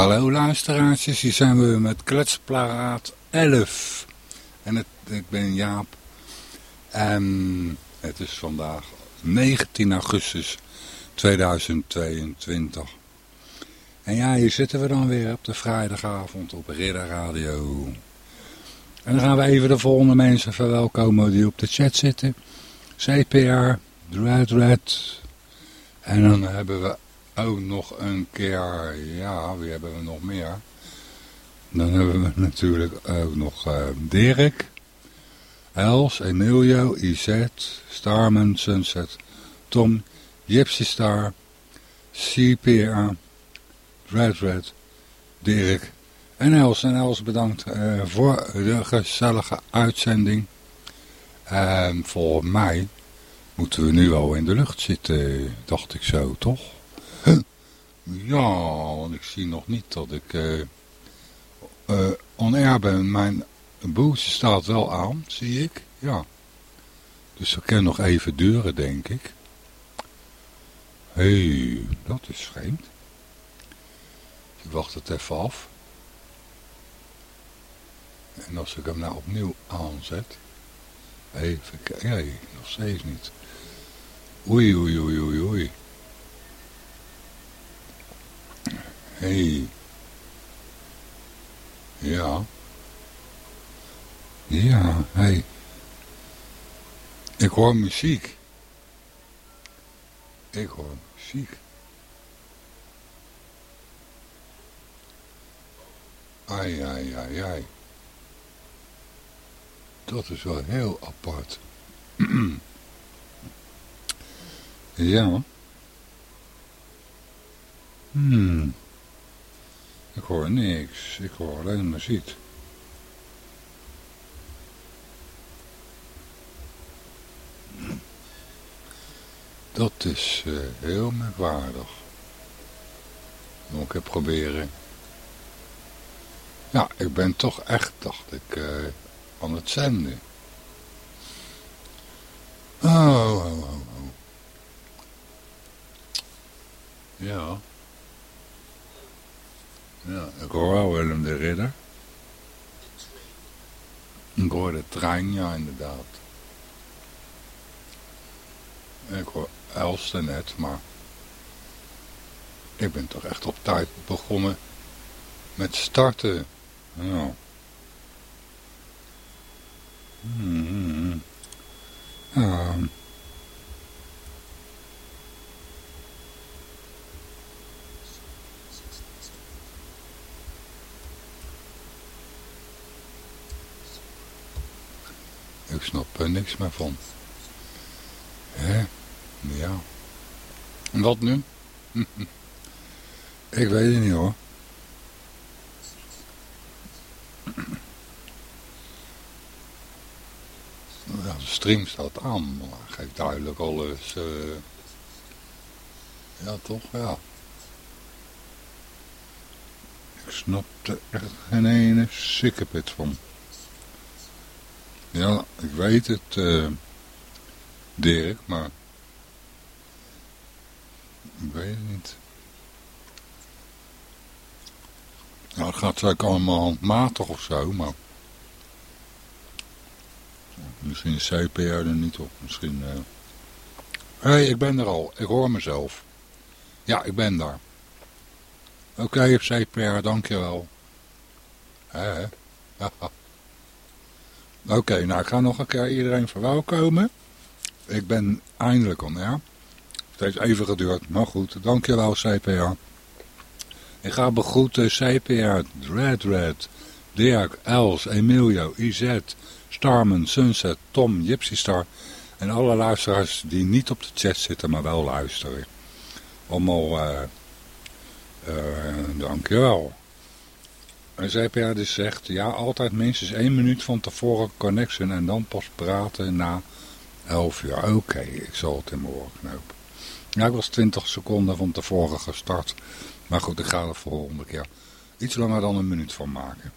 Hallo luisteraartjes, hier zijn we met Kletsplaat 11. En het, ik ben Jaap. En het is vandaag 19 augustus 2022. En ja, hier zitten we dan weer op de vrijdagavond op Ridder Radio. En dan gaan we even de volgende mensen verwelkomen die op de chat zitten. CPR, Dread. En dan hebben we ook nog een keer, ja, wie hebben we nog meer? Dan hebben we natuurlijk ook nog uh, Dirk, Els, Emilio, Izette, Starman, Sunset, Tom, Gypsy Star, CPA, Red Red, Dirk en Els. En Els bedankt uh, voor de gezellige uitzending. En voor mij moeten we nu al in de lucht zitten, dacht ik zo, toch? Ja, want ik zie nog niet dat ik uh, uh. Mijn boost staat wel aan, zie ik. Ja. Dus dat kan nog even duren, denk ik. Hé, hey, dat is vreemd. Ik wacht het even af. En als ik hem nou opnieuw aanzet. Even kijken. Nog steeds niet. Oei, oei, oei, oei, oei. Hey. Ja. Ja, hey. Ik hoor muziek. Ik hoor muziek. Ai, ai, ai, ai. Dat is wel heel apart. ja. Hmm. Ik hoor niks. Ik hoor alleen muziek. Dat is uh, heel merkwaardig. Moet ik proberen. Ja, ik ben toch echt, dacht ik, uh, aan het zenden. Oh, oh, oh, oh. Ja. Ik hoor wel Willem de Ridder. Ik hoor de trein, ja inderdaad. Ik hoor Elster net, maar ik ben toch echt op tijd begonnen met starten. Ja. Hmm. hmm, Ik snap er niks meer van. Hè? Ja. En wat nu? ik weet het niet hoor. Ja, de stream staat aan, maar geeft duidelijk alles. Uh... Ja, toch? Ja. Ik snap er echt geen ene sikkepit van. Ja, ik weet het, uh, Dirk, maar ik weet het niet. Nou, het gaat ook allemaal handmatig of zo, maar misschien is CPR er niet op, misschien... Hé, uh... hey, ik ben er al, ik hoor mezelf. Ja, ik ben daar. Oké, CPR, dankjewel. Hé, hè? Oké, nou ik ga nog een keer iedereen verwelkomen. Ik ben eindelijk on ja. Het heeft even geduurd, maar goed. Dankjewel CPR. Ik ga begroeten CPR, Red Red, Dirk, Els, Emilio, Izet, Starman, Sunset, Tom, Gypsy Star en alle luisteraars die niet op de chat zitten, maar wel luisteren. Allemaal, uh, uh, dankjewel. En CPA dus zegt, ja, altijd minstens één minuut van tevoren connection en dan pas praten na 11 uur. Oké, ik zal het in mijn oren knopen. Ja, ik was 20 seconden van tevoren gestart. Maar goed, ik ga er volgende keer iets langer dan een minuut van maken.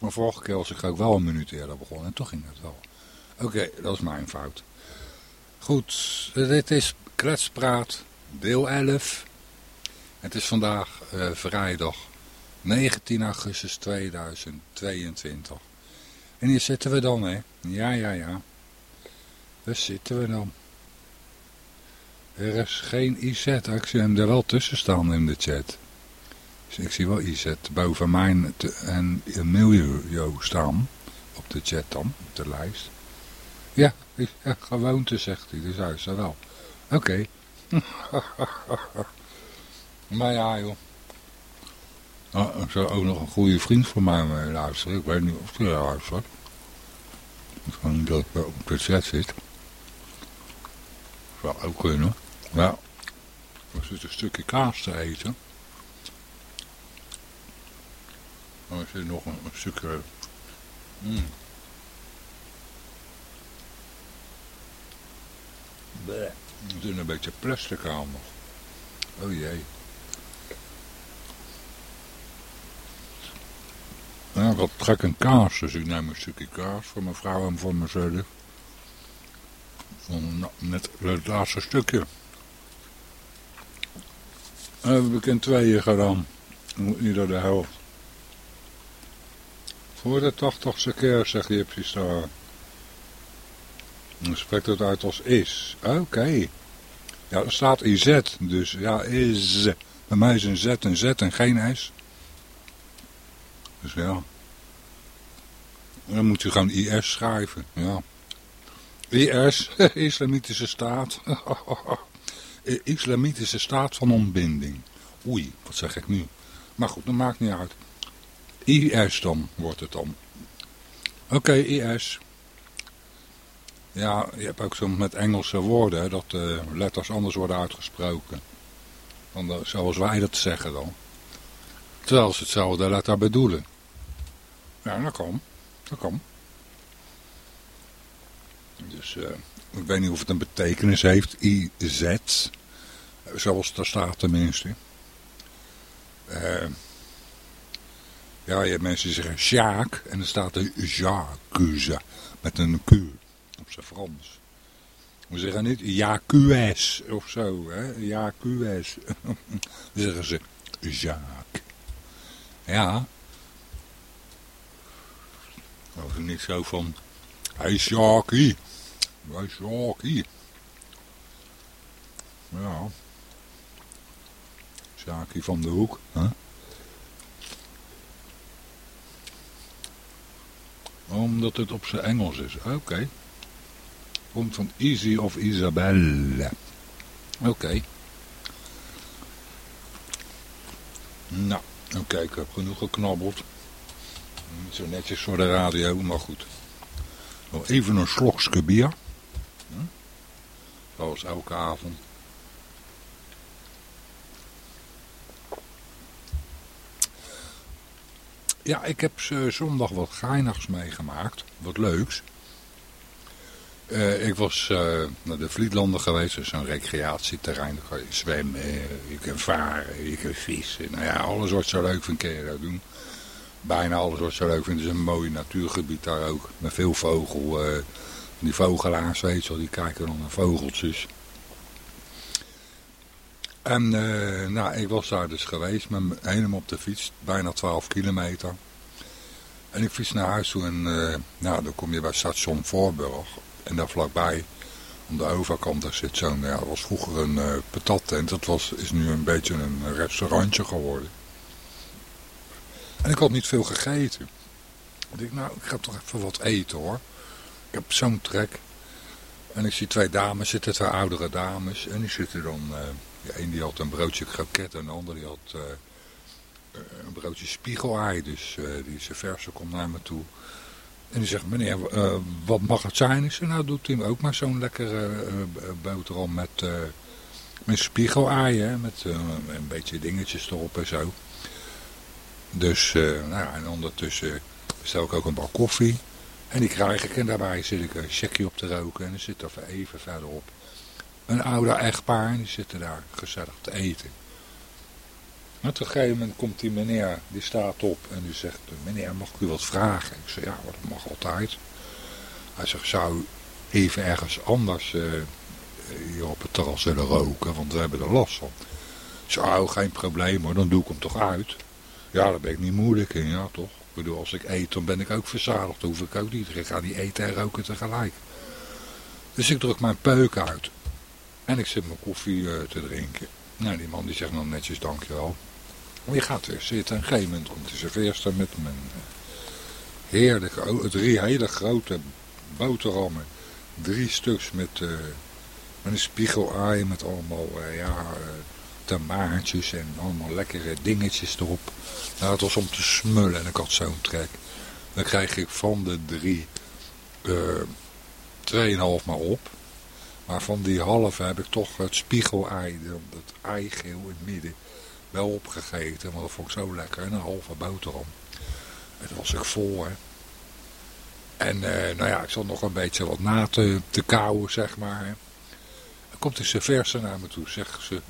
Maar vorige keer was ik ook wel een minuut eerder begonnen en toen ging het wel. Oké, dat is mijn fout. Goed, dit is Kletspraat, deel 11. Het is vandaag uh, vrijdag 19 augustus 2022. En hier zitten we dan, hè. Ja, ja, ja. Daar zitten we dan. Er is geen IZ. Ik zie hem er wel tussen staan in de chat. Dus ik zie wel IZ boven mijn en milieu staan. Op de chat dan, op de lijst. Ja, ja gewoonte zegt hij, dus hij is er wel. Oké. maar ja joh. Oh, er zou ook nog een goede vriend van mij luisteren. Ik weet niet of hij luistert. Is gewoon niet dat ik op de chat zit. Zou ook kunnen. Ja. Er zit een stukje kaas te eten. Dan er zit nog een, een stukje... Mm. Er zit een beetje plastic aan nog. Oh jee. Ik had trek een kaas, dus ik neem een stukje kaas voor mijn vrouw en voor mezelf. Net het laatste stukje. En hebben we in tweeën gedaan. Ieder de helft. Voor de tachtigste keer, zegt Jipsy Star. Dan spreekt het uit als is. Oké. Ja, er staat IZ, dus ja, is. Bij mij is een Z een Z en geen S. Dus ja. Dan moet je gewoon IS schrijven, ja. IS, Islamitische Staat. Islamitische Staat van ontbinding. Oei, wat zeg ik nu? Maar goed, dat maakt niet uit. IS dan, wordt het dan. Oké, IS. Ja, je hebt ook zo met Engelse woorden, dat de letters anders worden uitgesproken. Dan, zoals wij dat zeggen dan. Terwijl ze hetzelfde letter bedoelen. Ja, dat kan. Kan. Dus uh, ik weet niet of het een betekenis heeft. IZ. Zoals er staat tenminste. Uh, ja, je hebt mensen die zeggen Sjaak. En dan staat er Jacques. Met een Q. Op zijn Frans. We zeggen niet Jacques of zo. Hè? Dan zeggen ze Jacques. Ja. Of niet zo van... Is Jacques. Hij is Jacques. Ja. Jacques van de Hoek. Hè? Omdat het op zijn Engels is. Oké. Komt van Easy of Isabelle. Oké. Nou, oké, ik heb genoeg geknabbeld. Niet zo netjes voor de radio, maar goed. Nog even een slokske bier. Hm? Zoals elke avond. Ja, ik heb zondag wat geinigs meegemaakt. Wat leuks. Uh, ik was uh, naar de Vlietlanden geweest. Dat is een recreatieterrein. Daar kan je zwemmen, je kan varen, je kan vissen. Nou ja, alles wat je leuk vindt kun doen. Bijna alles wat je leuk vindt. Het is een mooi natuurgebied daar ook. Met veel vogel. Uh, die vogelaars, weet je wel, die kijken dan naar vogeltjes. En nou, ik was daar dus geweest, met helemaal op de fiets, bijna 12 kilometer. En ik fiets naar huis toe en nou, dan kom je bij station Voorburg. En daar vlakbij, aan de overkant, daar zit zo'n, dat was vroeger een patattent. Dat was, is nu een beetje een restaurantje geworden. En ik had niet veel gegeten. Ik dacht, nou, ik ga toch even wat eten hoor. Ik heb zo'n trek. En ik zie twee dames zitten, twee oudere dames. En die zitten dan, uh, ja, een die had een broodje kroket en de ander die had uh, een broodje spiegelei. Dus die is verse komt naar me toe. En die zegt, meneer, uh, wat mag het zijn? Ik zeg, nou doet hij ook maar zo'n lekkere uh, boterham met, uh, met spiegelaaien. Met een beetje dingetjes erop en zo. Dus, nou ja, en ondertussen stel ik ook een bak koffie. En die krijg ik en daarbij zit ik een checkje op te roken. En dan zit er even verderop een ouder echtpaar. En die zitten daar gezellig te eten. Maar op een gegeven moment komt die meneer, die staat op en die zegt, meneer mag ik u wat vragen? Ik zeg, ja, dat mag altijd. Hij zegt, zou even ergens anders uh, hier op het terras willen roken, want we hebben er last van. Zo, oh, geen probleem hoor, dan doe ik hem toch uit. Ja, daar ben ik niet moeilijk in, ja toch? Ik bedoel, als ik eet, dan ben ik ook verzadigd. Dan hoef ik ook niet. Ik ga niet eten en roken tegelijk. Dus ik druk mijn peuk uit. En ik zit mijn koffie uh, te drinken. Nou, die man die zegt dan netjes dankjewel. Maar je gaat weer zitten. En een gegeven moment komt de serveerster met mijn uh, heerlijke, drie hele grote boterhammen. Drie stuks met, uh, met een spiegelaai met allemaal, ja en allemaal lekkere dingetjes erop. Nou, het was om te smullen en ik had zo'n trek. Dan krijg ik van de drie uh, 2,5 maar op. Maar van die halve heb ik toch het spiegelei, het eigeel in het midden, wel opgegeten. Want dat vond ik zo lekker. En een halve boterham. En toen was ik vol, hè. En uh, nou ja, ik zat nog een beetje wat na te, te kauwen, zeg maar. Dan komt de serverse naar me toe, zegt ze.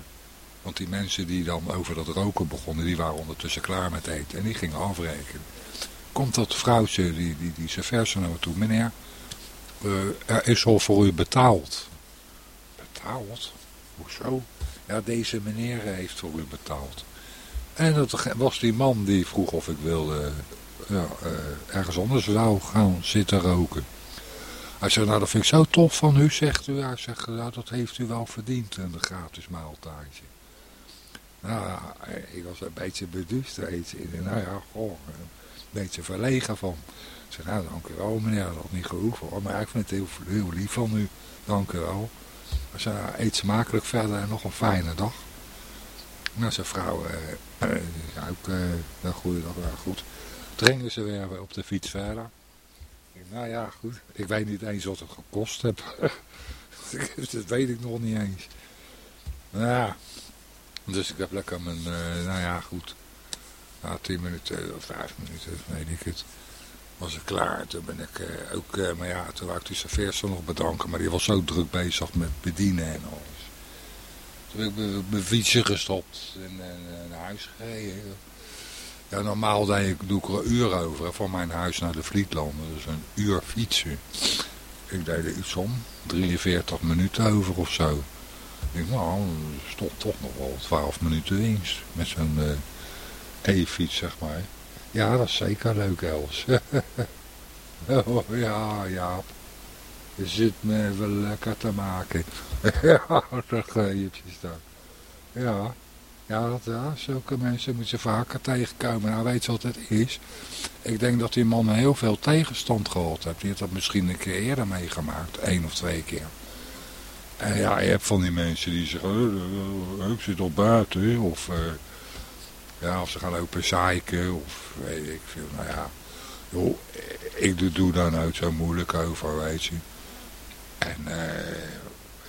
Want die mensen die dan over dat roken begonnen, die waren ondertussen klaar met eten. En die gingen afrekenen. Komt dat vrouwtje, die, die, die serverse naar toe. Meneer, uh, er is al voor u betaald. Betaald? Hoezo? Ja, deze meneer heeft voor u betaald. En dat was die man die vroeg of ik wilde uh, ergens anders zou gaan zitten roken. Hij zegt, nou dat vind ik zo tof van u, zegt u. Hij zegt, nou, dat heeft u wel verdiend, een gratis maaltijdje. Nou, ik was een beetje beduust, weet je. Nou ja, goh, een beetje verlegen van. Ik zei, nou, dank u wel meneer, dat had niet gehoeven. Maar ik vind het heel, heel lief van u, dank u wel. Ik zei, eet smakelijk verder en nog een fijne dag. Nou, zijn vrouw, eh, eh, ook, eh, nou, goeiedag, nou, goed. Dringen ze weer op de fiets verder. Nou ja, goed. Ik weet niet eens wat het gekost heeft. dat weet ik nog niet eens. Nou ja, dus ik heb lekker mijn, uh, nou ja, goed. Na tien minuten of vijf minuten, weet ik het. Was ik klaar. Toen ben ik uh, ook, uh, maar ja, toen wou ik die serveerster nog bedanken. Maar die was zo druk bezig met bedienen en alles. Toen heb ik mijn fietsje gestopt en, naar huis gereden. Ja, normaal deed ik, doe ik er een uur over, van mijn huis naar de Vlietlanden. Dus een uur fietsen. Ik deed er iets om, 43 minuten over of zo. Ik denk, nou, stond toch nog wel 12 minuten winst met zo'n uh, e-fiets, zeg maar. Ja, dat is zeker leuk, Els. oh, ja, Jaap. Je zit me wel lekker te maken. ja, dat geefjes dan. Ja, ja, ja, zulke mensen moeten ze vaker tegenkomen. Nou, weet je wat het is? Ik denk dat die man heel veel tegenstand gehad heeft. Die heeft dat misschien een keer eerder meegemaakt. één of twee keer. En ja, je hebt van die mensen die zeggen, ik zit op buiten, of, uh, ja, of ze gaan lopen zeiken, of weet ik veel. Nou ja, joh, ik doe, daar nooit zo moeilijk over, weet je. En, uh,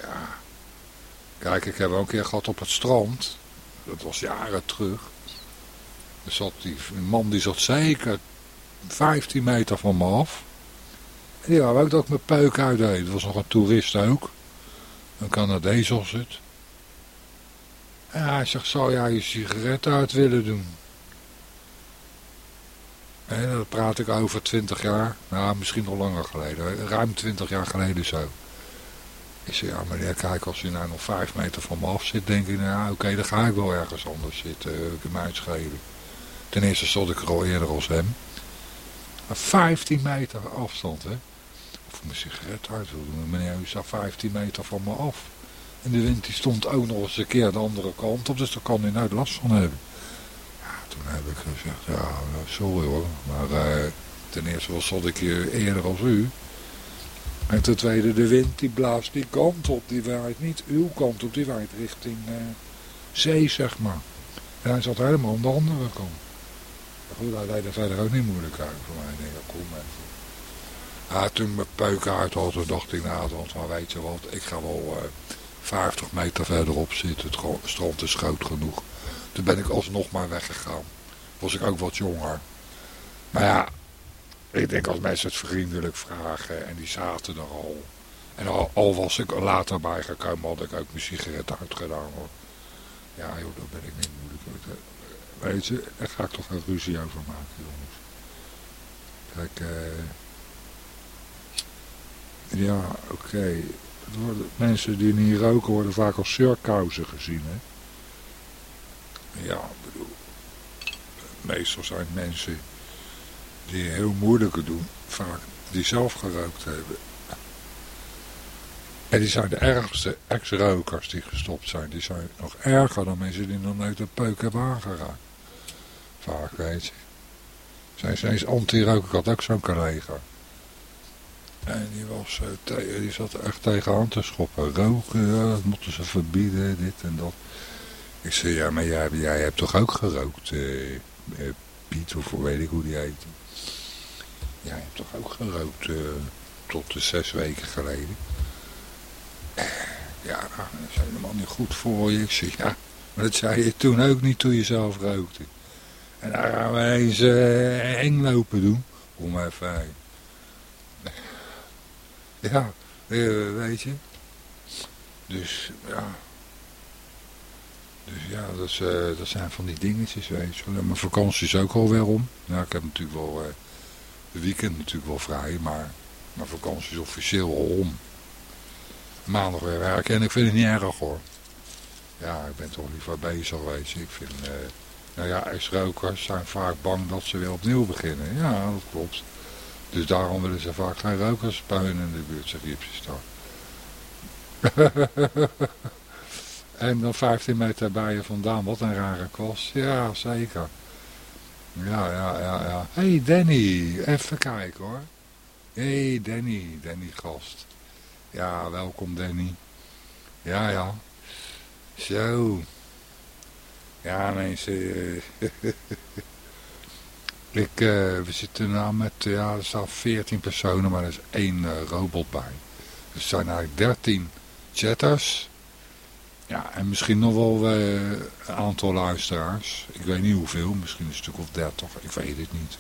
ja, kijk, ik heb ook een keer gehad op het strand, dat was jaren terug. Er zat die een man die zat zeker 15 meter van me af. En die wou ook dat ik mijn peuk uitdeed. Dat was nog een toerist ook. Een Canadees was het. En hij zegt, zou jij je sigaret uit willen doen? En dat praat ik over 20 jaar, nou misschien nog langer geleden, ruim 20 jaar geleden zo. Ik zeg, ja meneer, kijk, als je nou nog 5 meter van me af zit, denk ik, nou oké, dan ga ik wel ergens anders zitten, ik hem. Ten eerste stond ik er al eerder als hem. Maar 15 meter afstand, hè ik mijn sigaret uit. Meneer, u staat 15 meter van me af. En de wind die stond ook nog eens een keer de andere kant op, dus daar kan hij nooit last van hebben. Ja, toen heb ik gezegd, ja, sorry hoor, maar uh, ten eerste was zat ik hier eerder als u. En ten tweede, de wind die blaast die kant op, die waait niet uw kant op, die waait richting uh, zee, zeg maar. En hij zat helemaal aan de andere kant. Goed, hij deed er verder ook niet moeilijk uit voor mij. Ik denk, kom. Ja, toen mijn peuk uit had, dacht ik, nou, dan weet je wat, ik ga wel uh, eh, 50 meter verderop zitten. Het strand is groot genoeg. Toen ben ik alsnog maar weggegaan. Was ik ook wat jonger. Maar ja, ik denk als mensen het vriendelijk vragen en die zaten er al. En al, was ik er later bijgekomen, had ik ook mijn sigaret uitgedaan. Ja joh, daar ben ik niet moeilijk. Weet je, daar ga ik toch een ruzie over maken, jongens. Kijk, eh... Ja, oké. Mensen die niet roken worden vaak als surkousen gezien, hè. Ja, bedoel... meestal zijn het mensen die heel moeilijke doen, vaak die zelf gerookt hebben. En die zijn de ergste ex-rokers die gestopt zijn. Die zijn nog erger dan mensen die nog nooit een peuk hebben aangeraakt. Vaak, weet je. Zijn steeds anti-roken. Ik had ook zo'n collega. En die, was, uh, die zat er echt tegenaan te schoppen. Roken, dat moeten ze verbieden, dit en dat. Ik zei, ja, maar jij, hebt toch ook gerookt, uh, Piet, of weet ik hoe die heet. Jij hebt toch ook gerookt tot de zes weken geleden. Ja, dat is helemaal niet goed voor je. Ik zeg, ja, maar dat zei je toen ook niet toen je zelf rookte. En daar gaan we eens uh, eng lopen doen. Om even... Ja, weet je. Dus, ja. Dus ja, dat, dat zijn van die dingetjes, weet je. Mijn vakantie is ook alweer om. Nou, ik heb natuurlijk wel... Uh, weekend natuurlijk wel vrij, maar mijn vakantie is officieel al om maandag weer werken. En ik vind het niet erg hoor. Ja, ik ben toch liever bezig weet je. Ik vind, nou ja, ex-rokers zijn vaak bang dat ze weer opnieuw beginnen. Ja, dat klopt. Dus daarom willen ze vaak geen rokerspuin in de buurt, zegt Jipsy Star. en dan 15 meter bij je vandaan, wat een rare kwast. Ja, zeker. Ja, ja, ja, ja. hey Danny, even kijken hoor. hey Danny, Danny gast. Ja, welkom Danny. Ja, ja. Zo. Ja, mensen. Ik, uh, we zitten nou met, ja, er staan 14 personen, maar er is één uh, robot bij. Dus er zijn eigenlijk 13 chatters. Ja, en misschien nog wel een aantal luisteraars. Ik weet niet hoeveel, misschien een stuk of 30, ik weet het niet.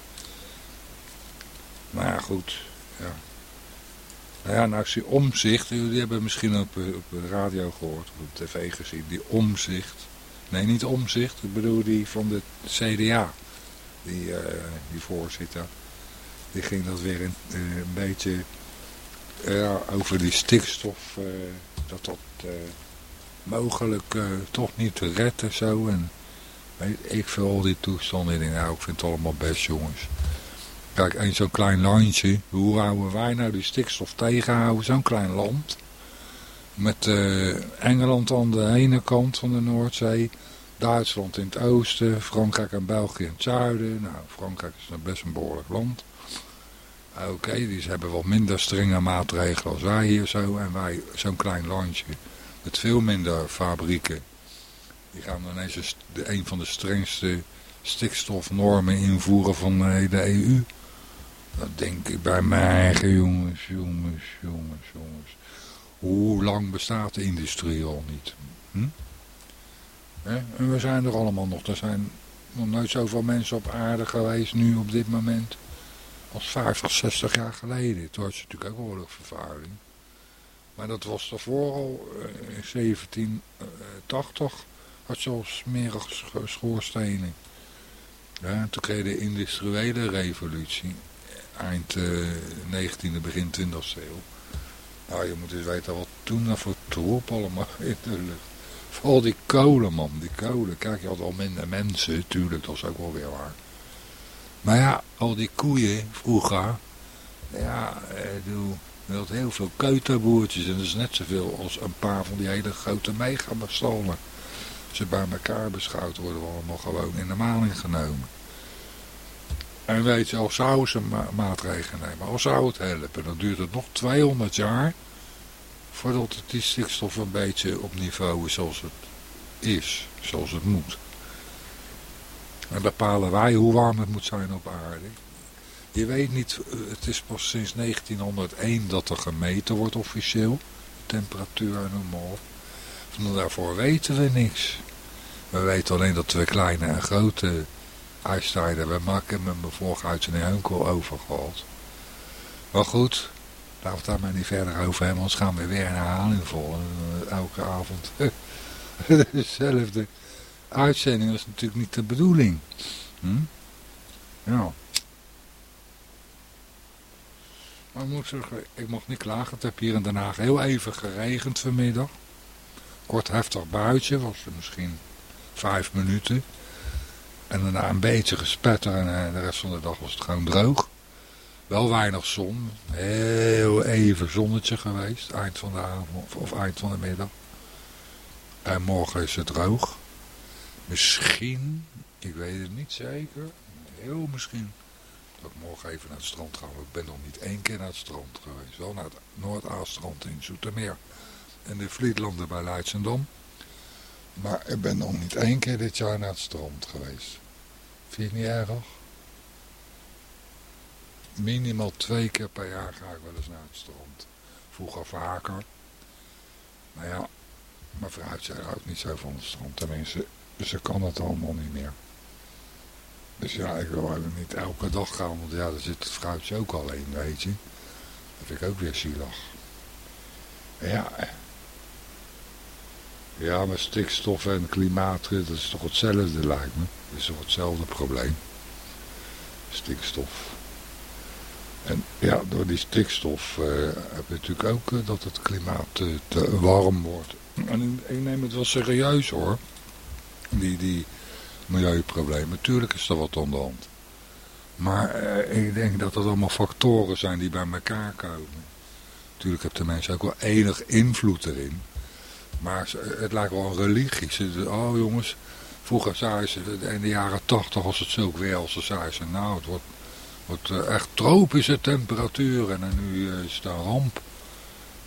Maar ja, goed. Ja. Nou ja, nou, zie omzicht, jullie hebben misschien op, eh, op de radio gehoord, of op tv gezien, die omzicht. Nee, niet omzicht, ik bedoel die van de CDA, die, uh, die voorzitter. Die ging dat weer een, een beetje uh, over die stikstof, dat dat mogelijk toch niet te redden zo. En ik veel al die toestanden. Denk, nou, ik vind het allemaal best jongens. Kijk, een zo'n klein landje. Hoe houden wij nou die stikstof tegenhouden? Zo'n klein land. Met Engeland aan de ene kant van de Noordzee. Duitsland in het oosten. Frankrijk en België in het zuiden. Nou, Frankrijk is best een behoorlijk land. Oké, okay, die hebben wat minder strenge maatregelen als wij hier zo. En wij zo'n klein landje met veel minder fabrieken. Die gaan dan ineens een van de strengste stikstofnormen invoeren van de EU. Dat denk ik bij mij eigen jongens, jongens, jongens, jongens. Hoe lang bestaat de industrie al niet? Hm? En we zijn er allemaal nog. Er zijn nog nooit zoveel mensen op aarde geweest nu op dit moment. Als 50, 60 jaar geleden. Toen had je natuurlijk ook oorlogsvervuiling. Maar dat was daarvoor al eh, in 1780. Had je al smerige schoorstenen. Ja, toen kreeg de industriële revolutie eind uh, 19e, begin 20e eeuw. Nou, je moet eens weten wat toen voor troep allemaal in de lucht. Vooral die kolen, man, die kolen. Kijk, je had al minder mensen, tuurlijk, dat is ook wel weer waar. Maar ja, al die koeien vroeger, ja, eh, je had heel veel keuterboertjes en dat is net zoveel als een paar van die hele grote megabestallen. Ze bij elkaar beschouwd worden, allemaal gewoon in de maling genomen. En weet je, als zou ze ma maatregelen nemen, als zou het helpen, dan duurt het nog 200 jaar het die stikstof een beetje op niveau zoals het is, zoals het moet. En bepalen wij hoe warm het moet zijn op aarde. Je weet niet, het is pas sinds 1901 dat er gemeten wordt officieel. Temperatuur en op. Van daarvoor weten we niks. We weten alleen dat we kleine en grote uitstijden. We maken met mijn vorige uitzending ook al over gehad. Maar goed, laten we daar maar niet verder over hebben, anders gaan we weer een herhaling volgen. Eh, elke avond dezelfde uitzending, is natuurlijk niet de bedoeling. Hm? Ja. Maar ik moet zeggen, ik mag niet klagen. Het heb hier in Den Haag heel even geregend vanmiddag. Kort heftig buitje, was er misschien vijf minuten. En daarna een beetje gespetter en de rest van de dag was het gewoon droog. Wel weinig zon. Heel even zonnetje geweest. Eind van de avond of eind van de middag. En morgen is het droog. Misschien, ik weet het niet zeker. Heel misschien dat ik morgen even naar het strand ga. Ik ben nog niet één keer naar het strand geweest. Wel naar het Noord-Aalstrand in Zoetermeer. En de Vlietlanden bij Leidsendam. Maar ik ben nog niet één keer dit jaar naar het strand geweest. Vind je het niet erg? Minimaal twee keer per jaar ga ik wel eens naar het strand. Vroeger vaker. Maar ja, mijn vrouw zei ook niet zo van het strand. Tenminste, ze kan het allemaal niet meer. Dus ja, ik wil eigenlijk niet elke dag gaan, want ja, daar zit het vrouwtje ook alleen, weet je. Dat vind ik ook weer zielig. Ja, ja, maar stikstof en klimaat, dat is toch hetzelfde lijkt me. Dat is toch hetzelfde probleem. Stikstof. En ja, door die stikstof uh, heb je natuurlijk ook uh, dat het klimaat te, te warm wordt. En ik neem het wel serieus hoor. Die, die milieuproblemen. Natuurlijk is er wat aan de hand. Maar ik denk dat dat allemaal factoren zijn die bij elkaar komen. Natuurlijk hebben de mensen ook wel enig invloed erin. Maar het lijkt wel een religie. Oh jongens, vroeger zeiden ze in de jaren tachtig als het zo weer als ze zeiden ze nou het wordt, wordt uh, echt tropische temperaturen en nu uh, is het een ramp.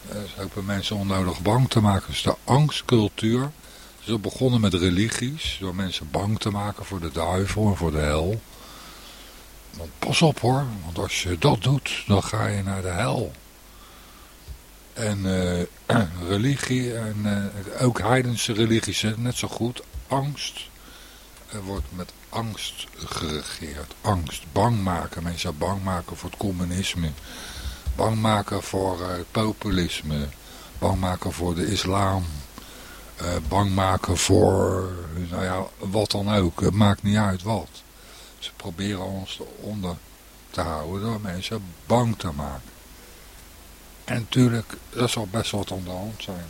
Uh, ze hopen mensen onnodig bang te maken. Dus de angstcultuur. Ze begonnen met religies, door mensen bang te maken voor de duivel en voor de hel. Pas op hoor, want als je dat doet, dan ga je naar de hel. En uh, religie, en ook heidense religies, net zo goed. Angst er wordt met angst geregeerd. Angst, bang maken. Mensen bang maken voor het communisme. Bang maken voor uh, populisme. Bang maken voor de islam. bang maken voor, nou ja, wat dan ook. Het maakt niet uit wat. Ze proberen ons eronder te houden door mensen bang te maken. En natuurlijk, dat zal best wat aan de hand zijn.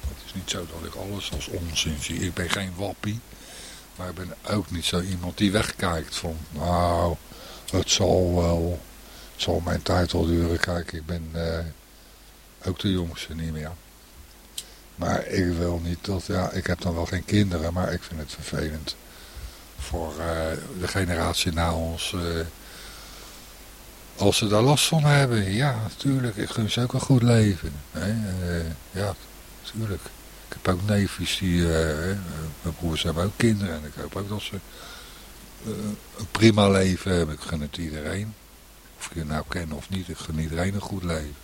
Het is niet zo dat ik alles als onzin zie. Ik ben geen wappie. Maar ik ben ook niet zo iemand die wegkijkt van... Nou, het zal wel... Het zal mijn tijd wel duren. Kijk, ik ben uh, ook de jongste niet meer. Maar ik wil niet dat... Ja, ik heb dan wel geen kinderen, maar ik vind het vervelend. Voor uh, de generatie na ons... Uh, als ze daar last van hebben, ja, natuurlijk. Ik gun ze ook een goed leven. Hè? Ja, natuurlijk. Heb ook neefjes die... Uh, mijn broers hebben ook kinderen. En ik hoop ook dat ze uh, een prima leven hebben. Ik gun het iedereen. Of ik je nou ken of niet. Ik gun iedereen een goed leven.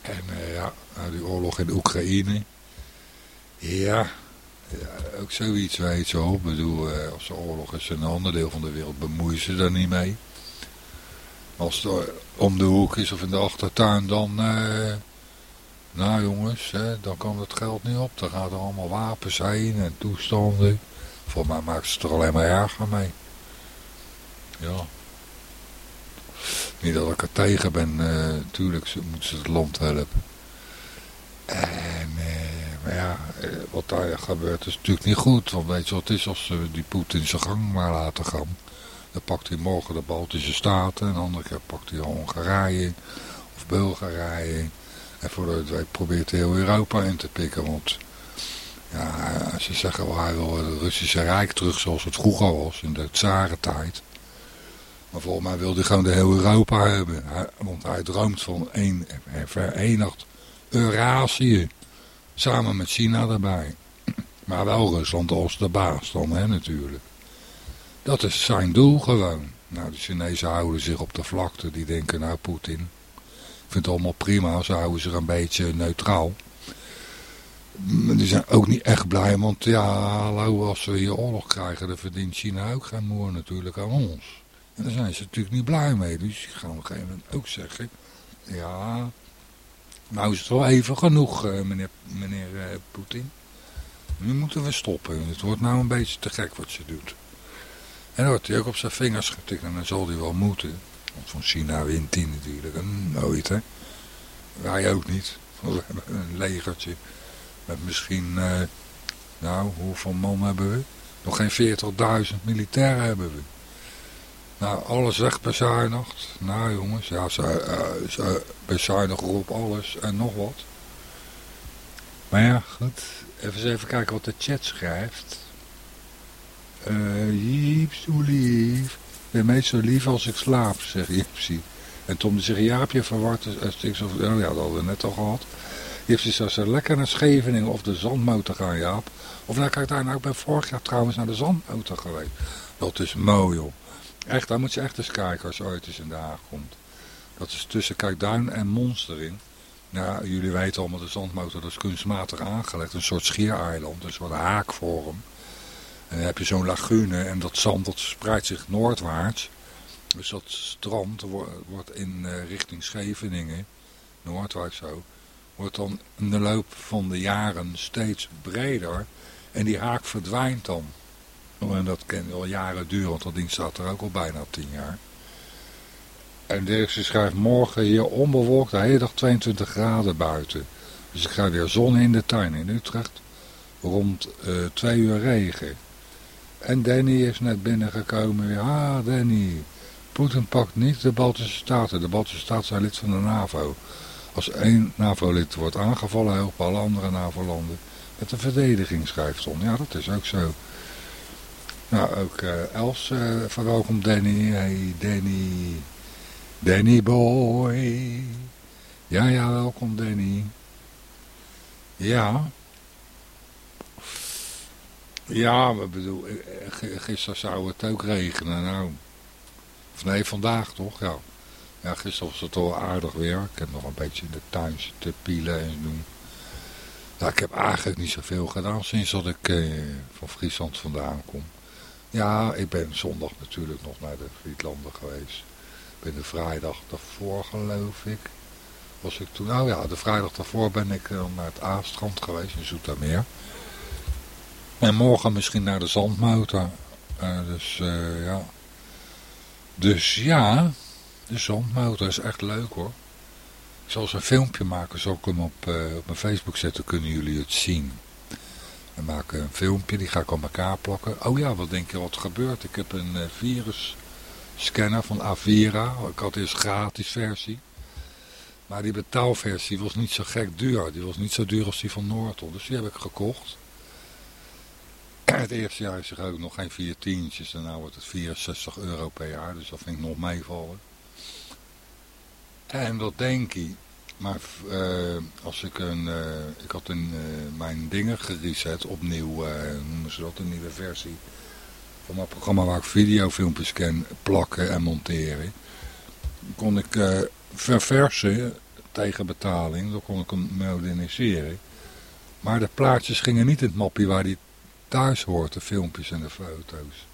En ja, nou die oorlog in Oekraïne. Ja, ja, ook zoiets weet wel. Ik bedoel, als er oorlog is in een ander deel van de wereld, bemoeien ze daar niet mee. Als het om de hoek is of in de achtertuin, dan... nou jongens, hè, dan kan het geld niet op. Dan gaat er allemaal wapens heen en toestanden. Voor mij maakt ze er alleen maar erger mee. Ja. Niet dat ik er tegen ben. Uh, natuurlijk moeten ze het land helpen. En, uh, maar ja, wat daar gebeurt is natuurlijk niet goed. Want weet je wat het is als ze die Poetin zijn gang maar laten gaan. Dan pakt hij morgen de Baltische Staten. En de andere keer pakt hij Hongarije of Bulgarije. En voor de weet probeert heel Europa in te pikken. Want ja, ze zeggen wel, hij wil het Russische Rijk terug zoals het vroeger was. In de tsarentijd. Maar volgens mij wil hij gewoon de hele Europa hebben. want hij droomt van een verenigd Eurasië. Samen met China erbij. Maar wel Rusland als de baas dan, hè, natuurlijk. Dat is zijn doel gewoon. Nou, de Chinezen houden zich op de vlakte. Die denken, nou Poetin, ik vind het allemaal prima. Ze houden zich een beetje neutraal. Maar die zijn ook niet echt blij. Want ja, hallo, als we hier oorlog krijgen, dan verdient China ook geen moer natuurlijk aan ons. En daar zijn ze natuurlijk niet blij mee. Dus die gaan op een gegeven moment ook zeggen, ja, nou is het wel even genoeg, eh, meneer, meneer uh, Poetin. Nu moeten we stoppen. Het wordt nou een beetje te gek wat ze doet. En dan wordt hij ook op zijn vingers getikt en dan zal hij wel moeten. Van China wint hij natuurlijk nooit, hè. Wij ook niet. We hebben een legertje met misschien, uh, nou, hoeveel man hebben we? Nog geen 40.000 militairen hebben we. Nou, alles wegbezuinigd. Nou jongens, ja, ze, uh, ze bezuinigen op alles en nog wat. Maar ja, goed. Even even kijken wat de chat schrijft. Uh, Jiep, zo lief. Ik ben meestal lief als ik slaap, zegt Jipsie. En Tom die zegt, ja, heb je verward? Of, oh ja, dat hadden we net al gehad. Jipsie zou ze lekker naar Scheveningen of de zandmotor gaan, Jaap. Of nou, kijk daar nou, ik ben vorig jaar trouwens naar de zandmotor geweest. Dat is mooi, joh. Echt, daar moet je echt eens kijken als je ooit eens in de Haag komt. Dat is tussen Kijkduin en Monster in. Nou, jullie weten allemaal, de zandmotor dat is kunstmatig aangelegd. Een soort schiereiland, een soort haakvorm. En dan heb je zo'n lagune en dat zand dat spreidt zich noordwaarts. Dus dat strand wordt in uh, richting Scheveningen, noordwaarts zo, wordt dan in de loop van de jaren steeds breder. En die haak verdwijnt dan. En dat kan al jaren duren, want dat ding staat er ook al bijna tien jaar. En Dirkse schrijft morgen hier onbewolkt de hele dag 22 graden buiten. Dus ik ga weer zon in de tuin in Utrecht. Rond uh, twee uur regen. En Danny is net binnengekomen. Ja, Danny. Poetin pakt niet de Baltische Staten. De Baltische Staten zijn lid van de NAVO. Als één NAVO-lid wordt aangevallen, helpen alle andere NAVO-landen met de verdediging, schrijft Ton. Ja, dat is ook zo. Nou, ook uh, Els uh, verwelkom Danny. Hey, Danny. Danny boy. Ja, ja, welkom Danny. Ja. Ja, we bedoel, eh, gisteren zou het ook regenen. Nou, of nee, vandaag toch? Ja. Ja, gisteren was het wel aardig weer. Ik heb nog een beetje in de tuin te pielen en doen. Nou, ik heb eigenlijk niet zoveel gedaan sinds dat ik eh, van Friesland vandaan kom. Ja, ik ben zondag natuurlijk nog naar de Frietlanden geweest. Ik ben de vrijdag daarvoor, geloof ik, was ik toen... Nou ja, de vrijdag daarvoor ben ik dan naar het Aastrand geweest in Zoetermeer. En morgen misschien naar de Zandmotor. Uh, dus uh, ja. Dus ja, de Zandmotor is echt leuk hoor. Ik zal eens een filmpje maken, zal ik hem op, uh, op mijn Facebook zetten, kunnen jullie het zien. We maken een filmpje, die ga ik aan elkaar plakken. Oh ja, wat denk je wat er gebeurt? Ik heb een virusscanner van Avira. Ik had eerst gratis versie. Maar die betaalversie was niet zo gek duur. Die was niet zo duur als die van Norton. Dus die heb ik gekocht. Het eerste jaar is er ook nog geen vier tientjes. En nu wordt het 64 euro per jaar. Dus dat vind ik nog meevallen. En dat denk ik. Maar uh, als ik een... Uh, ik had een, uh, mijn dingen gereset opnieuw. noemen ze dat? Een nieuwe versie. Van mijn programma waar ik videofilmpjes kan plakken en monteren. Kon ik verversen tegen betaling. Dan kon ik hem moderniseren. Maar de plaatjes gingen niet in het mapje waar die thuis hoort, de filmpjes en de foto's.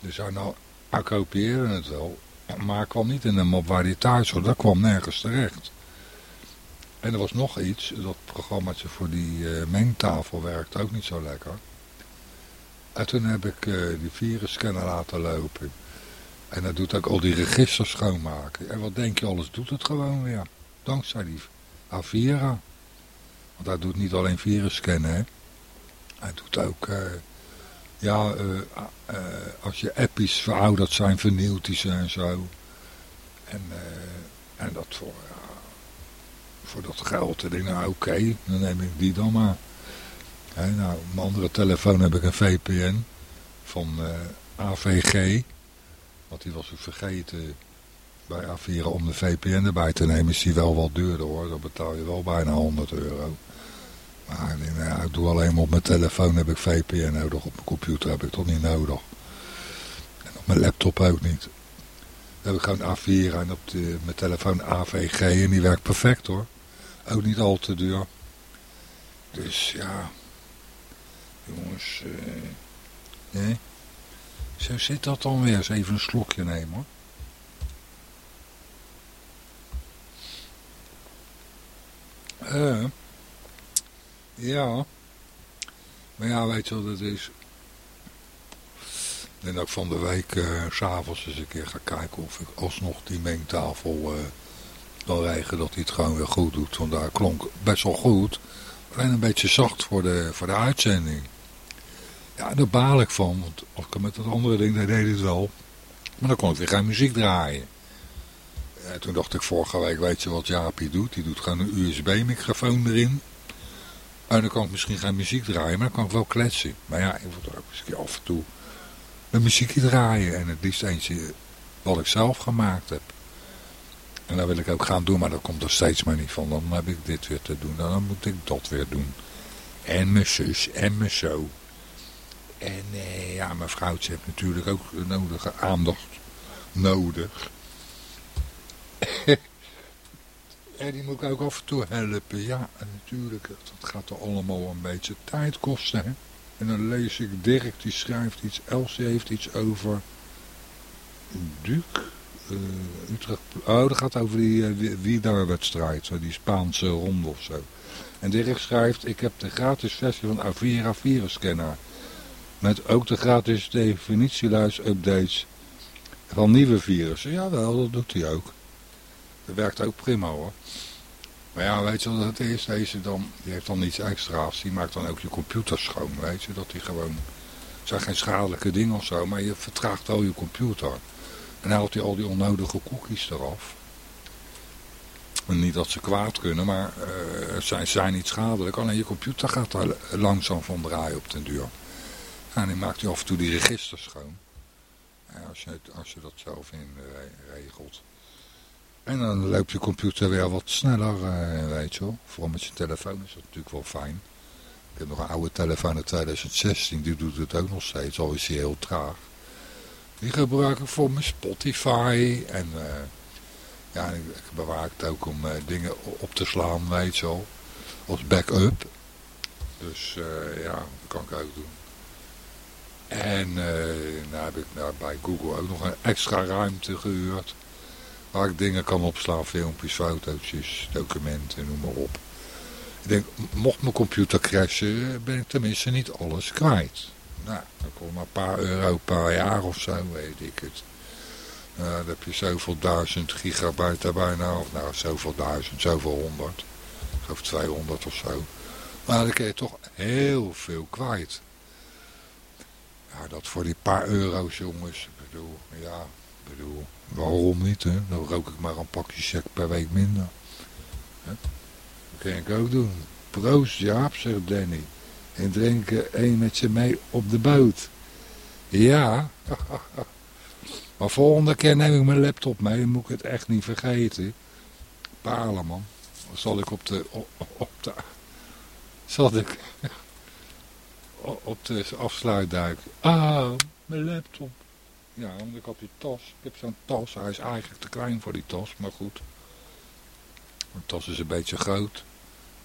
Dus hij nou, hij kopieerde het wel, maar kwam niet in de map waar hij thuis hoort. Dat kwam nergens terecht. En er was nog iets, dat programmaatje voor die uh, mengtafel werkt ook niet zo lekker. En toen heb ik uh, die virusscanner laten lopen. En dat doet ook al die registers schoonmaken. En wat denk je, alles doet het gewoon weer. Dankzij die Avira. Want hij doet niet alleen virus scannen, hè. Hij doet ook, uh, ja, uh, uh, als je appies verouderd zijn, vernieuwt hij ze en zo. En, en dat voor, voor dat geld, denk ik, nou oké, dan neem ik die dan maar. Nou, op mijn andere telefoon heb ik een VPN van AVG. Want die was ik vergeten bij A4 om de VPN erbij te nemen. Is die wel wat duurder hoor, dan betaal je wel bijna 100 euro. Ik, nou ik doe alleen maar op mijn telefoon heb ik VPN nodig. Op mijn computer heb ik dat niet nodig. En op mijn laptop ook niet. Dan heb ik gewoon A4 en op de, mijn telefoon AVG en die werkt perfect hoor. Ook niet al te duur. Dus ja. Jongens. Uh, nee. Zo zit dat dan weer. Eens even een slokje nemen hoor. Uh, ja. Maar ja, weet je wat het is? Denk dat ik van de week uh, s'avonds eens een keer ga kijken of ik alsnog die mengtafel wil regelen dat hij het gewoon weer goed doet. Want daar klonk best wel goed. Alleen een beetje zacht voor de, voor de uitzending. Ja, daar baal ik van. Want als ik met dat andere ding deed, deed het wel. Maar dan kon ik weer geen muziek draaien. En toen dacht ik vorige week, weet je wat Jaapie doet? Die doet gewoon een USB-microfoon erin. En dan kan ik misschien geen muziek draaien, maar dan kan ik wel kletsen. Maar ja, ik wil er ook eens af en toe een muziekje draaien. En het liefst eentje wat ik zelf gemaakt heb. En dat wil ik ook gaan doen, maar dat komt er steeds maar niet van. Dan heb ik dit weer te doen, dan moet ik dat weer doen. En mijn zus, en mijn zo. En eh, ja, mijn vrouwtje heeft natuurlijk ook nodige aandacht nodig. en die moet ik ook af en toe helpen. Ja, natuurlijk, dat gaat er allemaal een beetje tijd kosten. Hè? En dan lees ik Dirk, die schrijft iets, Elsie heeft iets over Duke, uh, Utrecht. Oh, dat gaat over die uh, Wiedar-wedstrijd, die Spaanse ronde of zo. En Dirk schrijft, ik heb de gratis versie van Avira virusscanner. Met ook de gratis definitieluis-updates van nieuwe virussen. Jawel, dat doet hij ook. Dat werkt ook prima hoor. Maar ja, weet je wat het is? Deze dan, die heeft dan iets extra's. Die maakt dan ook je computer schoon, weet je. Dat die gewoon... Het zijn geen schadelijke dingen of zo, maar je vertraagt al je computer. En haalt hij al die onnodige cookies eraf. Niet dat ze kwaad kunnen, maar uh, zijn, zijn niet schadelijk. Alleen je computer gaat er langzaam van draaien op den duur. En dan maakt hij af en toe die registers schoon. Als, je, als je dat zelf in uh, regelt. En dan loopt je computer weer wat sneller, uh, weet je wel. Vooral met je telefoon is dat natuurlijk wel fijn. Ik heb nog een oude telefoon uit 2016, die doet het ook nog steeds, al is hij heel traag. Die gebruik ik voor mijn Spotify en uh, ja, ik, bewaar het ook om uh, dingen op te slaan, weet je wel. Als backup. Dus ja, dat kan ik ook doen. En uh, nou heb ik nou, bij Google ook nog een extra ruimte gehuurd. Waar ik dingen kan opslaan, filmpjes, fotootjes, documenten, noem maar op. Ik denk, mocht mijn computer crashen, ben ik tenminste niet alles kwijt. Nou, dan komt maar een paar euro per jaar of zo, weet ik het. Nou, dan heb je zoveel duizend gigabyte erbij, nou, of nou, zoveel duizend, zoveel honderd. Of 200 of zo. Maar dan kun je toch heel veel kwijt. Ja, dat voor die paar euro's, jongens. Ik bedoel, ja, ik bedoel, waarom niet, hè? Dan rook ik maar een pakje check per week minder. Hè? Dat kan ik ook doen. Proost, Jaap, zegt Danny. En drinken één met je mee op de boot. Ja. maar volgende keer neem ik mijn laptop mee. Dan moet ik het echt niet vergeten. Palen, man. Zal ik op de... Op, op de zal ik op de afsluitduik. Ah, mijn laptop. Ja, want ik had die tas. Ik heb zo'n tas. Hij is eigenlijk te klein voor die tas, maar goed. De tas is een beetje groot.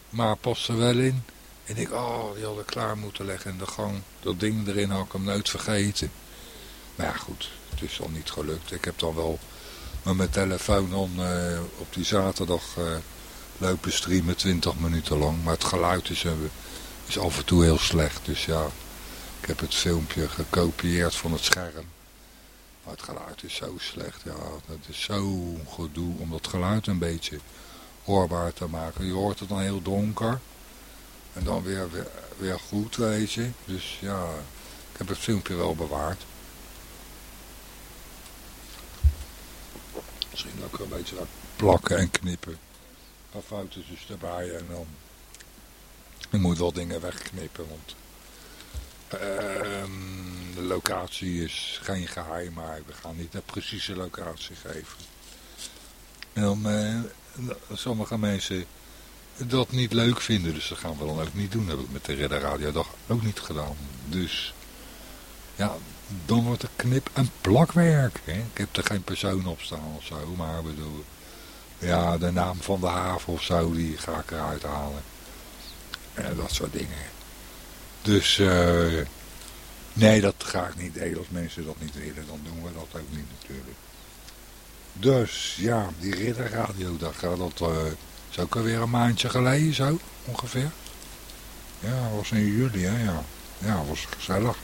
Maar past er wel in. En ik, oh, die had ik klaar moeten leggen in de gang. Dat ding erin had ik hem nooit vergeten. Maar ja, goed. Het is al niet gelukt. Ik heb dan wel met mijn telefoon uh, op die zaterdag uh, lopen streamen 20 minuten lang. Maar het geluid is... Uh, is af en toe heel slecht. Dus ja, ik heb het filmpje gekopieerd van het scherm. Maar het geluid is zo slecht. Ja, dat is zo gedoe om dat geluid een beetje hoorbaar te maken. Je hoort het dan heel donker. En dan weer, weer, goed, weet je. Dus ja, ik heb het filmpje wel bewaard. Misschien ook een beetje plakken en knippen. Een paar foto's erbij en dan ik moet wel dingen wegknippen, want uh, de locatie is geen geheim, maar we gaan niet de precieze locatie geven. En dan, uh, sommige mensen dat niet leuk vinden, dus dat gaan we dan ook niet doen. Dat heb ik met de Redder Radiodag ook niet gedaan. Dus ja, dan wordt het knip- en plakwerk. Hè? Ik heb er geen persoon op staan of zo, maar bedoel, ja, de naam van de haven of zo, die ga ik eruit halen. En dat soort dingen. Dus uh, nee, dat ga ik niet. Als mensen dat niet willen, dan doen we dat ook niet natuurlijk. Dus ja, die ridderradio, dat gaat dat, uh, is ook alweer een maandje geleden zo, ongeveer. Ja, was in juli, hè, ja. Ja, was gezellig.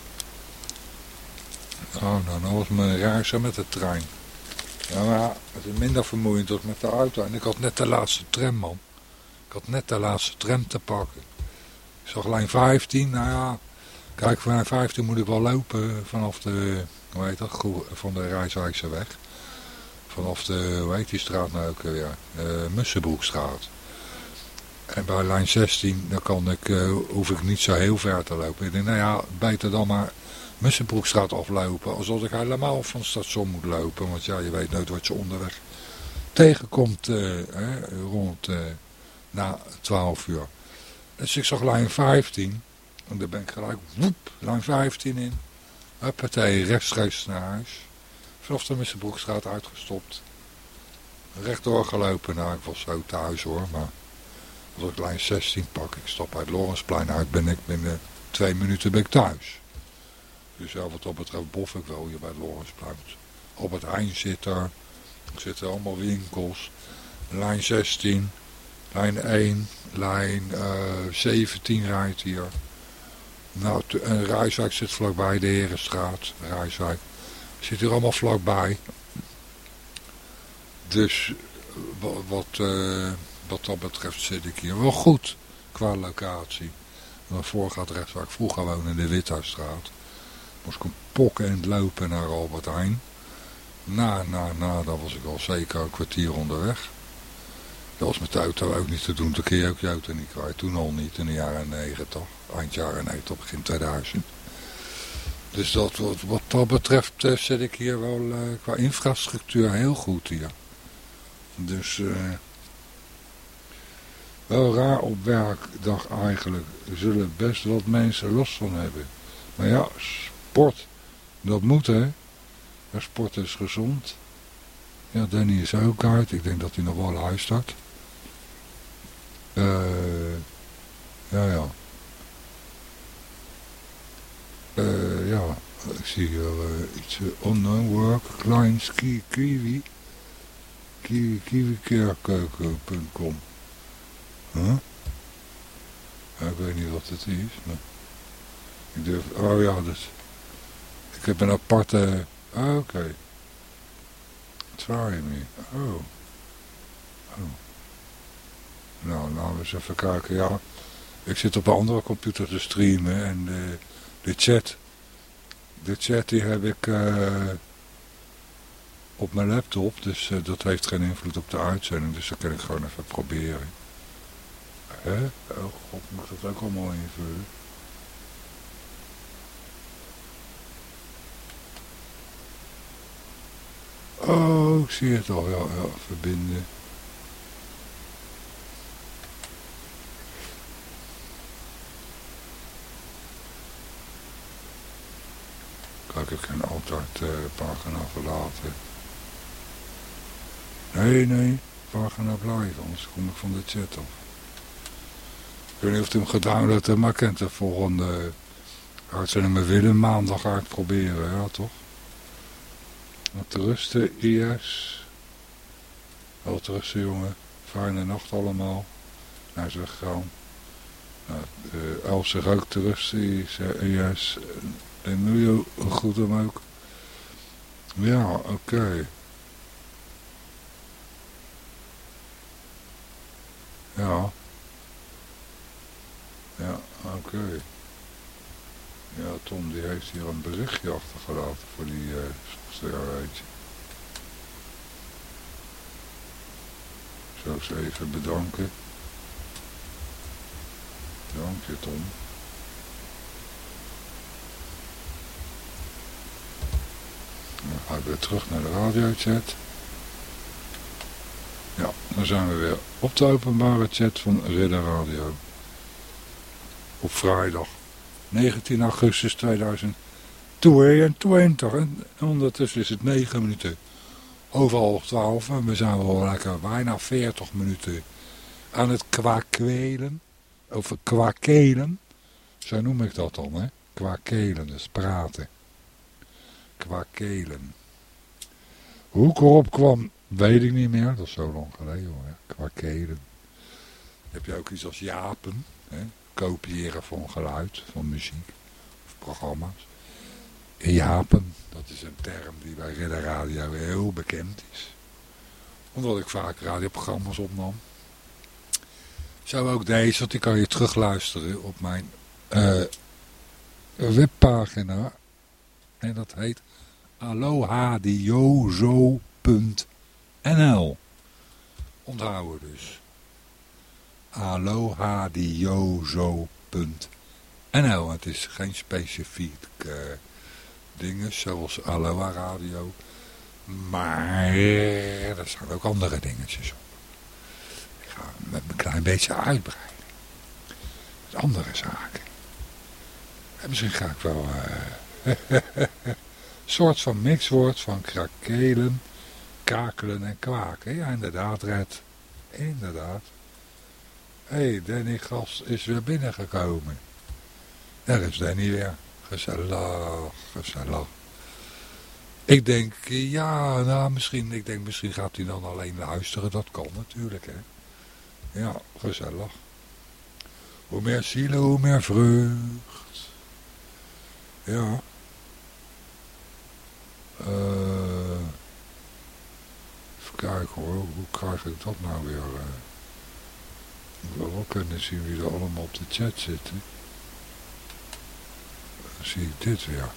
Oh, nou, dan was mijn reizen met de trein. Ja, het is minder vermoeiend dan met de auto. En ik had net de laatste tram, man. Ik had net de laatste tram te pakken. Ik zag lijn 15, nou ja, Kijk, vanaf 15 moet ik wel lopen vanaf de, hoe heet dat, van de Rijswijkse weg. Vanaf de, hoe heet die straat nou ook weer, uh, Mussenbroekstraat. En bij lijn 16, dan kan ik, uh, hoef ik niet zo heel ver te lopen. Ik denk, nou ja, beter dan maar Mussenbroekstraat aflopen. Als ik helemaal van het station moet lopen. Want ja, je weet nooit wat je onderweg tegenkomt uh, hè, rond na 12 uur. Dus ik zag lijn 15. En daar ben ik gelijk, woep, lijn 15 in. Huppatee, rechtstreeks naar huis. Vanaf de Mussenbroekstraat uitgestopt. Rechtdoor gelopen. Nou, ik was zo thuis hoor, maar... Als ik lijn 16 pak, ik stap uit Lorensplein uit, ben ik binnen twee minuten ben ik thuis. Dus ja, wat dat betreft bof ik wel hier bij Lorensplein. Op het eind zit er, zitten allemaal winkels. Lijn 16, lijn 1, lijn uh, eh, 17 rijdt hier. Nou, en Rijswijk zit vlakbij, de Herenstraat, Rijswijk. Zit hier allemaal vlakbij. Dus wat, uh, wat dat betreft zit ik hier wel goed qua locatie. Daarvoor gaat rechts waar ik vroeger woonde in de Withuisstraat. Moest ik een pokken lopen naar Albert Heijn. Na, na, na, dan was ik al zeker een kwartier onderweg. Dat was met de auto ook niet te doen. Toen kun je ook je auto niet kwijt. Toen al niet, in de jaren 90, eind jaren 90, begin 2000. Dus dat, wat, wat dat betreft uh, zit ik hier wel uh, qua infrastructuur heel goed hier. Dus... Uh, wel raar op werkdag eigenlijk. Er zullen best wat mensen last van hebben. Maar ja, sport, dat moet hè. Ja, sport is gezond. Ja, Danny is ook uit. Ik denk dat hij nog wel luistert. Uh, ja, ja. Uh, ja, ik zie hier uh, iets online work, klein ski, kiwi, kiwi, kiwikerkkeuken.com. Huh? ik weet niet wat het is, maar... Ik durf... Oh ja, dus... Ik heb een aparte... Oh, oké. Okay. Try me. Oh. Oh. Nou, laten we eens even kijken. Ja, ik zit op een andere computer te streamen en de, de chat... De chat die heb ik... Uh, op mijn laptop, dus uh, dat heeft geen invloed op de uitzending, dus dat kan ik gewoon even proberen. Hè? Oh god, moet dat ook allemaal invullen? Oh, ik zie het al. Ja, ja, verbinden. Ik altijd uh, pagina verlaten. Nee, nee, pagina blijven, anders kom ik van de chat af. Ik weet niet of hij hem gedownload hebt, maar ik kan de volgende uitzending met Willem maandag ga ik proberen, ja toch? Wat rusten, IS. Rusten, jongen. Fijne nacht allemaal. Naar ze gaan. Nou, uh, Els zich ook te IS. En nu goed hem ook. Ja, oké. Ja. Ja, oké. Ja, Tom die heeft hier een berichtje achtergelaten voor die uh, weet je. Zou ik ze even bedanken. Dank je, Tom. Dan ga ik weer terug naar de radiochat. Ja, dan zijn we weer op de openbare chat van Ridder Radio op vrijdag 19 augustus 2022. En ondertussen is het 9 minuten over half 12 en we zijn wel lekker bijna 40 minuten aan het kwakelen. Over kwakelen. Zo noem ik dat dan, hè. Kwakelen, dus praten. Kwakelen. Hoe ik erop kwam, weet ik niet meer. Dat is zo lang geleden hoor. Kwakelen. Heb je ook iets als japen, hè kopiëren van geluid, van muziek of programma's. Japen, dat is een term die bij Ridder Radio heel bekend is. Omdat ik vaak radioprogramma's opnam. Zo ook deze, want die kan je terugluisteren op mijn uh, webpagina. En dat heet alohadiozo.nl Onthouden dus. alohadiozo.nl Het is geen specifiek uh, dingen zoals Aloha Radio. Maar er staan ook andere dingetjes op. Ik ga met een klein beetje uitbreiden. Andere zaken. En misschien ga ik wel... Uh, soort van mixwoord van krakelen, kakelen en kwaken. Ja, inderdaad, Red. Inderdaad. Hé, hey, Danny Gast is weer binnengekomen. Daar is Danny weer. Gezellig, gezellig. Ik denk, ja, nou, misschien, ik denk, misschien gaat hij dan alleen luisteren. Dat kan natuurlijk, hè. Ja, gezellig. Hoe meer zielen, hoe meer vreugd. Ja. Uh, even kijken hoor, hoe krijg ik dat nou weer? Uh, ik wil wel kunnen zien wie er allemaal op de chat zitten. Dan zie ik dit weer.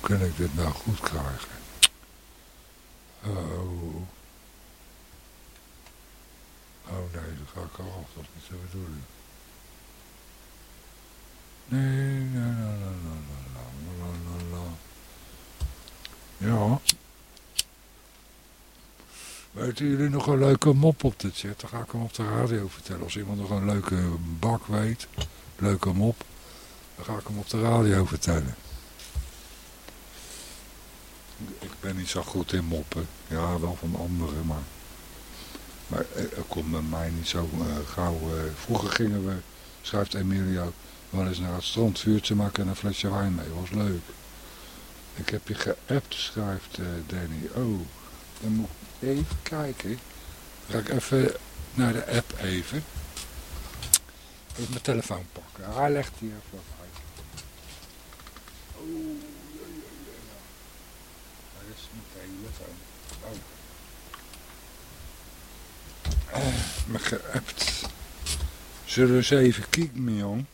Hoe kan ik dit nou goed krijgen? Oh. Oh nee, dat ga ik al af, dat is niet de bedoeling. Nee, nee, nee, nee, nee, nee, nee, nee. Ja. Weten jullie nog een leuke mop op de chat? Dan ga ik hem op de radio vertellen. Als iemand nog een leuke bak weet, leuke mop, dan ga ik hem op de radio vertellen. Ik ben niet zo goed in moppen. Ja, wel van anderen, maar... Maar het komt met mij niet zo uh, gauw. Uh, vroeger gingen we, schrijft Emilio, wel eens naar het strand vuurtje maken en een flesje wijn mee. Was leuk. Ik heb je geappt, schrijft Danny. Oh, dan moet ik even kijken. Ga ik even naar de app even. Even mijn telefoon pakken. Hij legt hier even wat uit. Oh, ja, ja, ja, ja. Daar is mijn telefoon. Oh. Uh, me geappt. Zullen we eens even kijken, jong?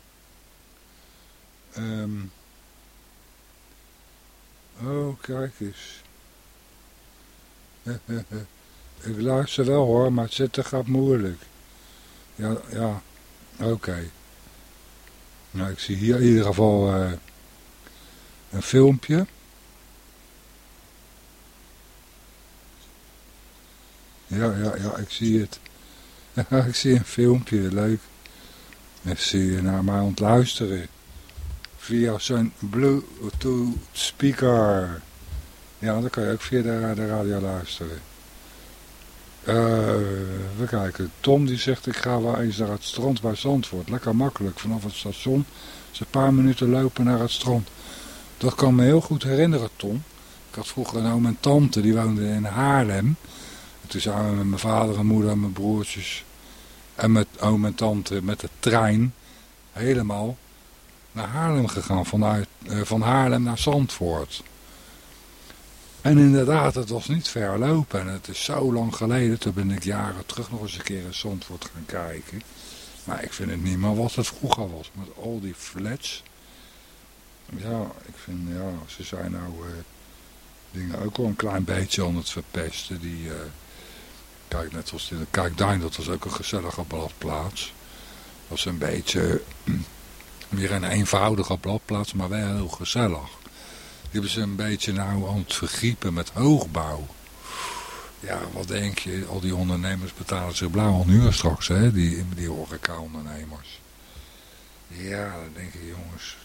Um. Oh, kijk eens. ik luister wel hoor, maar het zitten gaat moeilijk. Ja, ja, oké. Nou, ik zie hier in ieder geval uh, een filmpje. Ja, ja, ja, ik zie het. ik zie een filmpje, leuk. En zie je naar mij ontluisteren. Via zijn Bluetooth speaker. Ja, dan kan je ook via de, de radio luisteren. Uh, we kijken. Tom die zegt ik ga wel eens naar het strand bij Zandvoort. Lekker makkelijk vanaf het station. Dus een paar minuten lopen naar het strand. Dat kan me heel goed herinneren Tom. Ik had vroeger een oom en tante die woonden in Haarlem. En toen zijn we met mijn vader en moeder en mijn broertjes en met oom en tante met de trein helemaal naar Haarlem gegaan. Vanuit, uh, van Haarlem naar Zandvoort. En inderdaad, het was niet ver lopen. En het is zo lang geleden. Toen ben ik jaren terug nog eens een keer in Zandvoort gaan kijken. Maar ik vind het niet meer wat het vroeger was. Met al die flats. Ja, ik vind, ja, ze zijn nou uh, dingen ook wel een klein beetje aan het verpesten. Die, uh, Kijk, net zoals in de Kijkduin, dat was ook een gezellige bladplaats. Dat was een beetje meer een eenvoudige bladplaats, maar wel heel gezellig. Die hebben ze een beetje nou aan het vergriepen met hoogbouw. Ja, wat denk je, al die ondernemers betalen zich blauw al nu straks, hè, die, die horeca-ondernemers. Ja, dan denk ik, jongens,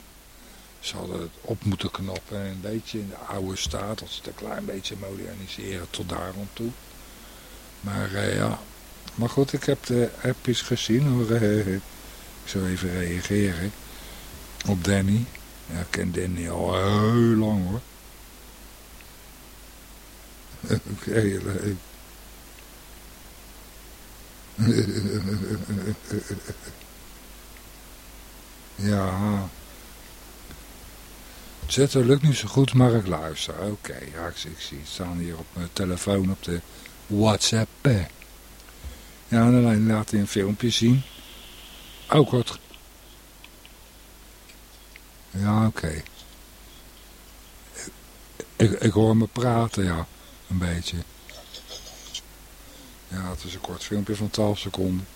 ze hadden het op moeten knappen en een beetje in de oude staat, als het een klein beetje moderniseren tot daar aan toe. Maar uh, ja, maar goed, ik heb de appjes gezien hoor. Uh, ik zou even reageren op Danny. Ja, ik ken Danny al heel lang hoor. Oké, okay, leuk. ja. Zetten lukt niet zo goed, maar ik luister. Oké, ja, ik, ik zie het staan hier op mijn telefoon op de WhatsApp. Ja, dan laat hij een filmpje zien. Ook wat... Ja, oké. Ik, ik hoor me praten, ja. Een beetje. Ja, het is een kort filmpje van 12 seconden.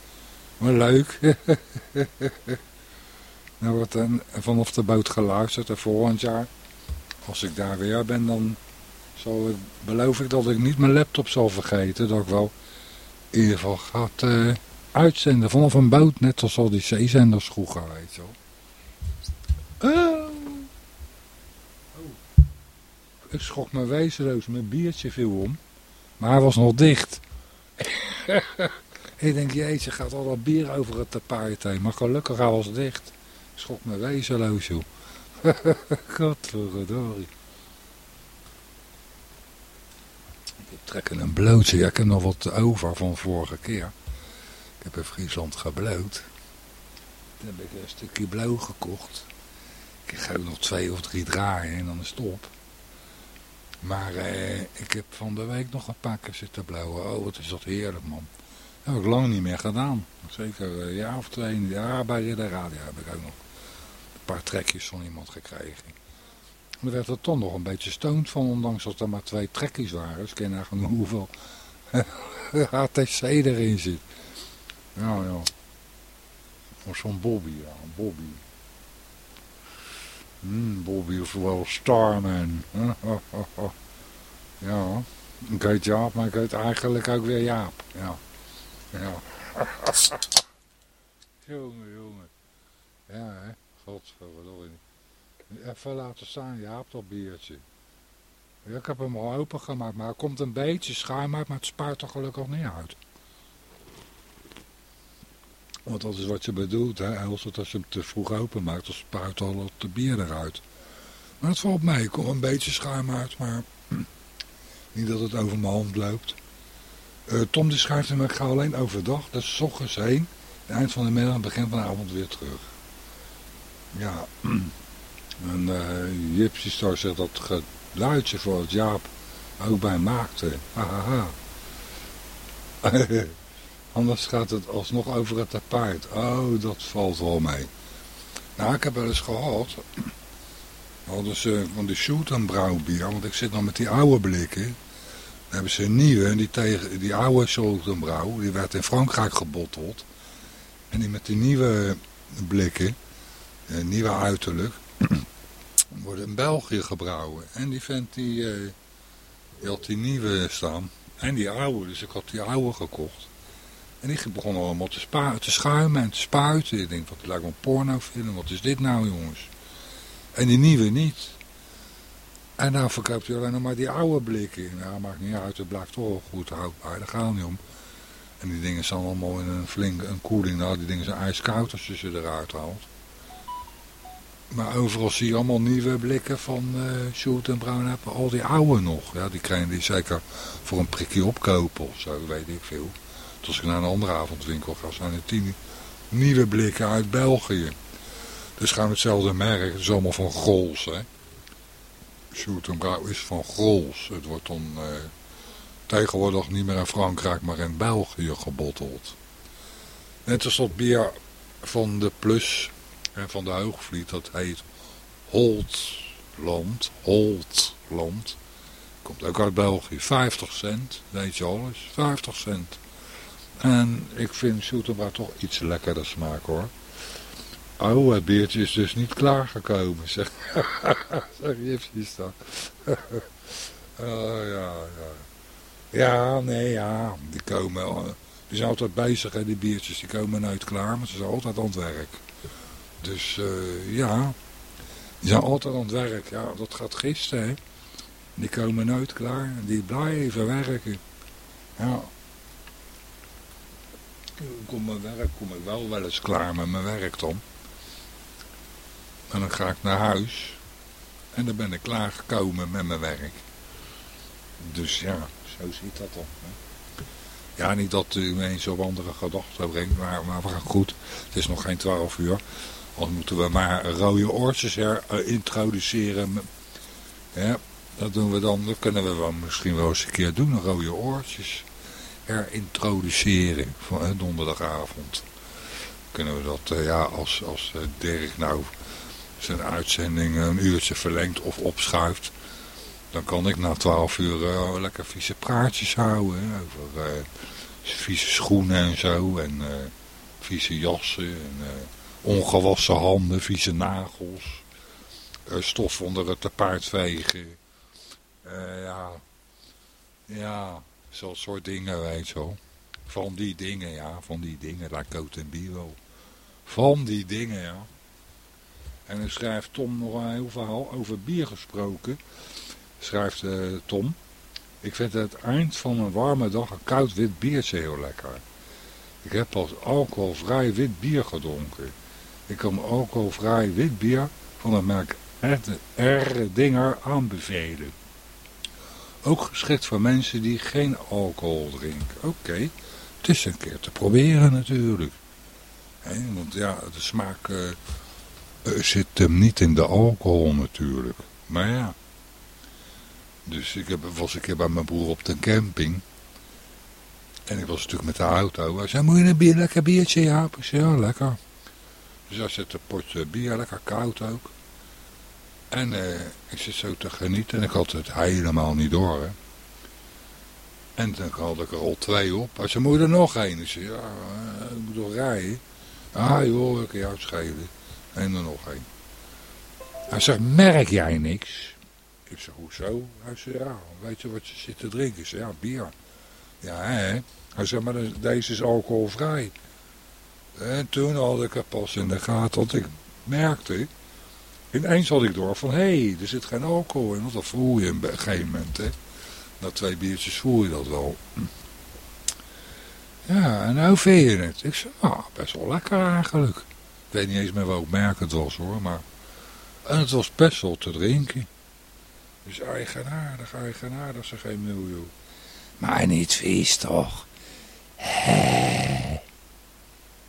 Maar leuk. nou wordt dan vanaf de boot geluisterd en volgend jaar, als ik daar weer ben, dan zal ik, beloof ik dat ik niet mijn laptop zal vergeten. Dat ik wel in ieder geval gaat uh, uitzenden vanaf een boot, net als al die zeezenders vroeger, weet je wel. Oh. oh. Ik schrok me wezenloos, mijn biertje viel om, maar hij was nog dicht. ik denk, jeetje, gaat al dat bier over het tapijt heen. Maar gelukkig, hij was dicht. Schok me wezenloos, joh. Godverdorie. Ik trek een blootje. Ik heb nog wat over van vorige keer. Ik heb in Friesland gebloot. Toen heb ik een stukje blauw gekocht. Ik ga nog twee of drie draaien en dan is het op. Maar eh, ik heb van de week nog een paar keer zitten blauwen. Oh, wat is dat heerlijk, man. Dat heb ik lang niet meer gedaan. Zeker een jaar of twee. Ja, bij de radio heb ik ook nog een paar trekjes van iemand gekregen. Er werd er toch nog een beetje stoond van, ondanks dat er maar twee trekjes waren. Dus ik ken eigenlijk hoeveel HTC erin zit. Ja, ja. Of zo'n Bobby, ja, Bobby. Hmm, Bobby of wel Starman. ja, ik heet Jaap, maar ik heet eigenlijk ook weer Jaap. Ja. Ja. jongen, jongen. Ja, hè. Godverdomme. Even laten staan, Jaap, dat biertje. Ik heb hem al opengemaakt, maar er komt een beetje schuim uit, maar het spuit er gelukkig niet uit. Want dat is wat je bedoelt, hè. Het, als je hem te vroeg openmaakt, dan spuit al het bier eruit. Maar het valt mee, er komt een beetje schuim uit, maar niet dat het over mijn hand loopt. Uh, Tom die schrijft hem, ik ga alleen overdag, dus s ochtends heen. eind van de middag en begin van de avond weer terug. Ja, en uh, Gypsy Star zegt dat geluidje voor het Jaap ook bij maakte. Hahaha. Anders gaat het alsnog over het tapijt. Oh, dat valt wel mee. Nou, ik heb wel eens gehad. Hadden ze van die shoot en brouwbier. Want ik zit nog met die oude blikken hebben ze een nieuwe, die, tegen, die oude Soltenbrouw, die werd in Frankrijk gebotteld. En die met die nieuwe blikken, eh, nieuwe uiterlijk, worden in België gebrouwen. En die vent die, die had die nieuwe staan. En die oude, dus ik had die oude gekocht. En die begon allemaal te, te schuimen en te spuiten. Ik denk, wat lijkt wel een pornofilm, wat is dit nou jongens? En die nieuwe niet. En nou verkoopt hij alleen nog maar die oude blikken. Nou, maakt niet uit, het blijft toch wel goed houdbaar. Daar gaat niet om. En die dingen staan allemaal in een flinke een koeling. Nou, die dingen zijn ijskoud als je ze eruit haalt. Maar overal zie je allemaal nieuwe blikken van uh, Sjoerd en hebben. Al die oude nog. Ja, die krijgen die zeker voor een prikje opkopen of zo, weet ik veel. Dus als ik naar een andere avondwinkel ga, zijn er tien nieuwe blikken uit België. Dus gaan we hetzelfde merk. Het is allemaal van Grols, hè. Brouw is van Grols. Het wordt dan eh, tegenwoordig niet meer in Frankrijk, maar in België gebotteld. Net als dat bier van de Plus en van de Hoogvliet, dat heet Holtland. Holtland. Komt ook uit België. 50 cent, weet je alles. 50 cent. En ik vind Soeterbrouw toch iets lekkerder smaak hoor. Oh, het biertje is dus niet klaargekomen, zeg. zeg Jipsies dan. oh, ja, ja. Ja, nee, ja. Die komen, uh, die zijn altijd bezig, hè, die biertjes. Die komen nooit klaar, maar ze zijn altijd aan het werk. Dus, uh, ja. Die zijn altijd aan het werk. Ja, dat gaat gisteren, hè. Die komen nooit klaar. Die blijven werken. Ja. Kom mijn werk kom ik wel wel eens klaar met mijn werk dan. En dan ga ik naar huis. En dan ben ik klaargekomen met mijn werk. Dus ja, zo ziet dat dan. Ja, niet dat u me eens op andere gedachten brengt, maar, maar goed. Het is nog geen twaalf uur. Dan moeten we maar rode oortjes uh, introduceren. Ja, dat doen we dan. Dat kunnen we wel misschien wel eens een keer doen, rode oortjes. herintroduceren van donderdagavond. Kunnen we dat, ja, als, als Dirk nou zijn uitzending een uurtje verlengt of opschuift, dan kan ik na twaalf uur lekker vieze praatjes houden over vieze schoenen en zo en vieze jassen en ongewassen handen, vieze nagels, stof onder het paard vegen. ja, ja, zo'n soort dingen, weet je wel. Van die dingen, ja, van die dingen, daar Coat en Biro. Van die dingen, ja. En dan schrijft Tom nog een heel verhaal over bier gesproken. Schrijft uh, Tom. Ik vind het eind van een warme dag een koud wit biertje heel lekker. Ik heb pas alcoholvrij wit bier gedronken. Ik kan alcoholvrij wit bier van het merk Erdinger aanbevelen. Ook geschikt voor mensen die geen alcohol drinken. Oké, het is een keer te proberen natuurlijk. want ja, de smaak uh, zit hem niet in de alcohol natuurlijk. Maar ja. Dus ik heb, was een keer bij mijn broer op de camping. En ik was natuurlijk met de auto. Hij zei, moet je een bier, lekker biertje? Ja, zei, ja, lekker. Dus hij zet een potje bier, lekker koud ook. En uh, ik zit zo te genieten en ik had het helemaal niet door. Hè. En dan had ik er al twee op. Hij zei, moet er nog één? Ik zei, ja, uh, ik moet nog rijden. Ah joh, ik kan jou schelen. En er nog één. Hij zegt, merk jij niks? Ik zeg, hoezo? Hij zei, ja, weet je wat je zit te drinken? Ik zei, ja, bier. Ja, hè? Hij zei, maar deze is alcoholvrij. En toen had ik het pas in de gaten, want ik merkte Ineens had ik door van, hé, hey, er zit geen alcohol in. Want dat voel je op een gegeven moment, hè. Na twee biertjes voel je dat wel. Ja, en nou vind je het? Ik zei, ah, best wel lekker eigenlijk. Ik weet niet eens meer welk merk het was, hoor. Maar... En het was best wel te drinken. Dus eigenaardig, eigenaardig, ze geen miljoen. Maar niet vies, toch?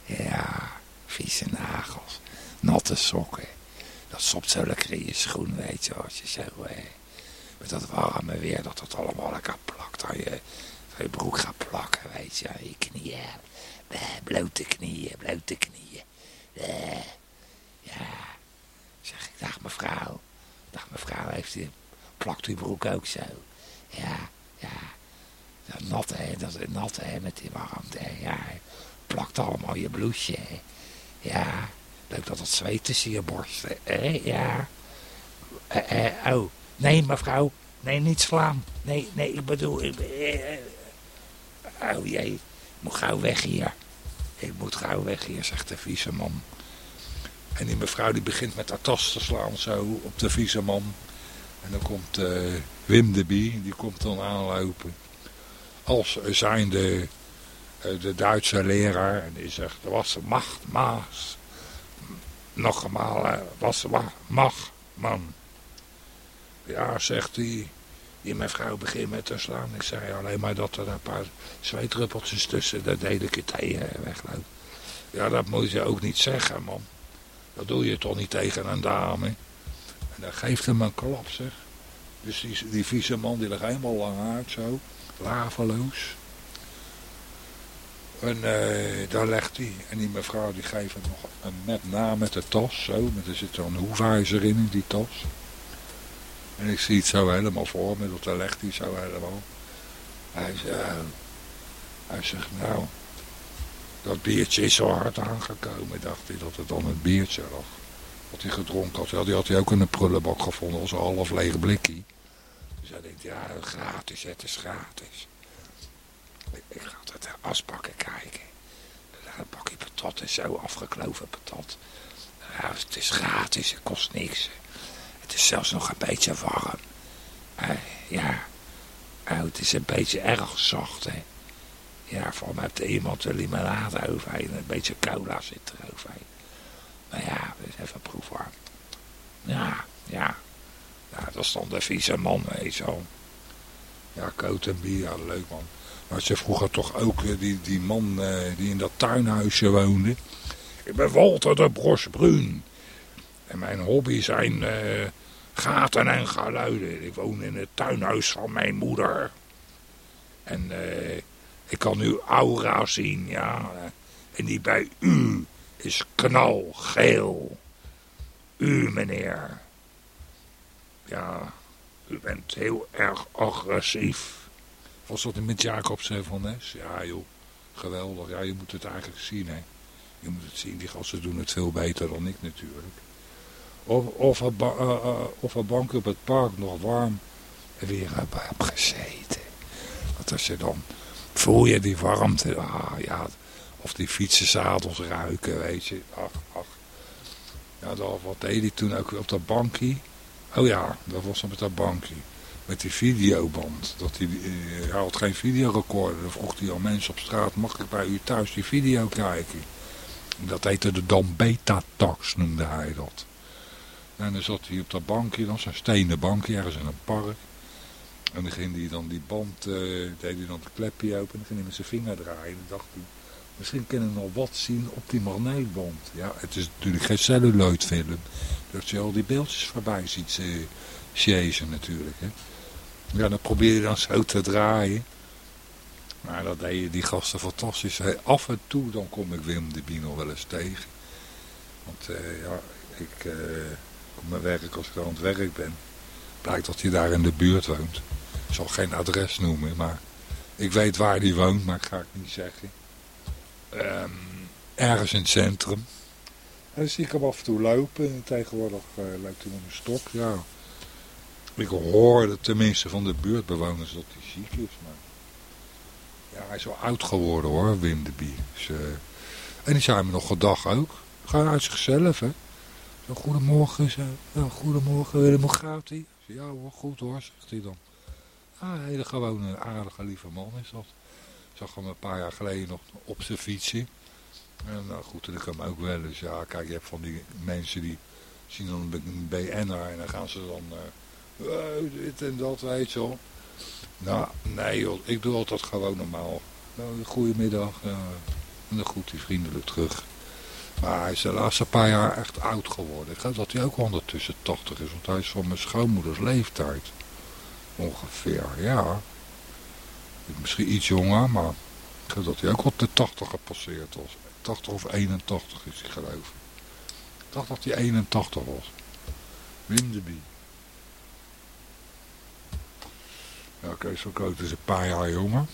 Ja, vieze nagels, natte sokken. Dat sopt zo lekker in je schoen, weet je, als je zo, eh, met dat warme weer, dat het allemaal lekker plakt aan je, je broek gaat plakken, weet je, je knieën. Eh, blote knieën, blote knieën. Eh, ja, zeg ik, dag mevrouw. Dag mevrouw, heeft u, plakt uw broek ook zo? Ja, ja. Dat natte, hè, dat natte, hè, met die warmte, ja. Plakt allemaal je bloesje. Ja, Leuk dat het zweet tussen je borsten. Ja. Eh, eh, oh, nee mevrouw. Nee, niet slaan. Nee, nee, ik bedoel... Ik, eh, oh jee, ik moet gauw weg hier. Ik moet gauw weg hier, zegt de vieze man. En die mevrouw die begint met haar tas te slaan zo op de vieze man. En dan komt Wim de Bie, die komt dan aanlopen. Als zijnde de Duitse leraar. En die zegt, was macht, maas nog eenmaal uh, was mag, man. Ja, zegt hij. Die mevrouw begint met te slaan. Ik zei alleen maar dat er een paar zweetruppeltjes tussen de delijke thee wegloopt. Ja, dat moet je ook niet zeggen, man. Dat doe je toch niet tegen een dame. En dan geeft hem een klap, zeg. Dus die, vieze man die ligt helemaal lang uit zo. Laveloos. En uh, daar legt hij. En die mevrouw die geeft hem nog een net na met de tas. Zo. Met, er zit een hoefijzer in, in die tas. En ik zie het zo helemaal voor me. Dat legt hij zo helemaal. Hij, uh, hij zegt nou. Dat biertje is zo hard aangekomen. Dacht hij dat het dan het biertje lag. Wat hij gedronken had. Ja, die had hij ook in een prullenbak gevonden. Als een half lege blikje. Dus hij denkt ja gratis. Het is gratis. Ga altijd asbakken kijken. Een bakje patat is zo afgekloven patat. Ja, het is gratis, het kost niks. Het is zelfs nog een beetje warm. Ja, uh, het is een beetje erg zacht, hè. Ja, voor mij heeft iemand een limonade overheen. Een beetje cola zit er overheen. Maar ja, even proeven. Ja, ja. Ja, dat stond de vieze man, weet wel. Ja, koot en bier, leuk man. Maar ze vroeger toch ook, eh, die, die man eh, die in dat tuinhuisje woonde. Ik ben Walter de Brosbruun. En mijn hobby zijn uh, gaten en geluiden. Ik woon in het tuinhuis van mijn moeder. En Ik kan uw aura zien, ja. En die bij u is knalgeel. U, meneer. Ja, u bent heel erg agressief. Was dat met Jacobsen van Nes? Ja, joh. Geweldig. Ja, je moet het eigenlijk zien, hè. Je moet het zien. Die gasten doen het veel beter dan ik natuurlijk. Of, of, een, ba uh, of een bank op het park nog warm en weer heb gezeten. Want als je dan voel je die warmte. Ah, ja, of die fietsenzadels ruiken, weet je. Ach, ach. Ja, dat, wat deed hij toen ook op dat bankje? Oh ja, dat was dan met dat bankje. Met die videoband. Dat hij, hij had geen videorecorder. Dan vroeg hij al mensen op straat, mag ik bij u thuis die video kijken? Dat heette de dan beta-tax, noemde hij dat. En dan zat hij op dat bankje, dan zo'n stenen bankje, ergens in een park. En dan ging hij dan die band, uh, deed hij dan het klepje open en dan ging hij met zijn vinger draaien. En dan dacht hij, misschien kunnen we nog wat zien op die magneetband. Ja, het is natuurlijk geen celluloid film. Dat je al die beeldjes voorbij ziet uh, natuurlijk. Hè. Ja, dan probeer je dan zo te draaien. Maar dat deden die gasten fantastisch. af en toe dan kom ik Wim de Bino wel eens tegen. Want uh, ja, ik, uh, op mijn werk, als ik aan het werk ben, blijkt dat hij daar in de buurt woont. Ik zal geen adres noemen, maar ik weet waar hij woont, maar ik ga het niet zeggen. Um, ergens in het centrum. En dan zie ik hem af en toe lopen. Tegenwoordig uh, loopt hij met een stok, ja. Ik hoorde tenminste van de buurtbewoners dat hij ziek is, maar... Ja, hij is wel oud geworden hoor, Wim de Bie. Uh... en die zei me nog gedag ook. Ga uit zichzelf, hè. Zo, goedemorgen, zo. Ja, goedemorgen, Willem, hoe gaat? Ja hoor, goed hoor, zegt hij dan. Ah, een hele gewone, aardige, lieve man is dat. Ik zag hem een paar jaar geleden nog op zijn fietsje. En nou goed, ik hem ook wel eens. Ja, kijk, je hebt van die mensen die zien dan een BN'er en dan gaan ze dan... Uh, dit en dat, weet je wel. Nou, nee joh, ik doe altijd gewoon normaal. Nou, goedemiddag. Uh, en dan groet hij vriendelijk terug. Maar hij is de laatste paar jaar echt oud geworden. Ik geloof dat hij ook ondertussen 80 is, want hij is van mijn schoonmoeders leeftijd. Ongeveer, ja. Misschien iets jonger, maar ik geloof dat hij ook op de 80 gepasseerd was. 80 of 81 is hij geloof ik. Ik dacht dat hij 81 was. Wim de Bie. Ja, Kees is een paar jaar jonger.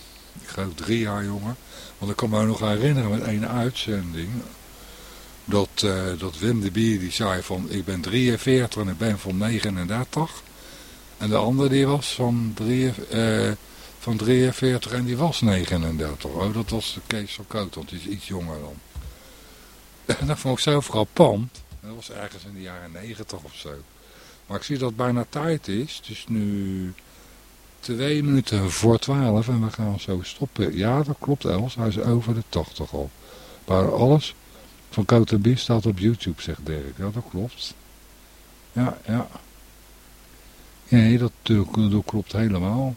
Ik geloof drie jaar jonger. Want ik kan me nog herinneren met een uitzending dat, uh, dat Wim de Bier die zei van ik ben 43 en ik ben van 39. En de andere die was van, drie, uh, van 43 en die was 39. Oh, dat was de Kees van want die is iets jonger dan. En dat vond ik zo frappant. Dat was ergens in de jaren 90 of zo. Maar ik zie dat het bijna tijd is. Is nu twee minuten voor twaalf en we gaan zo stoppen. Ja, dat klopt Els. Hij is over de 80 al. Maar alles van Koterbie staat op YouTube, zegt Dirk. Ja, dat klopt. Ja, ja. Nee, dat, dat klopt helemaal.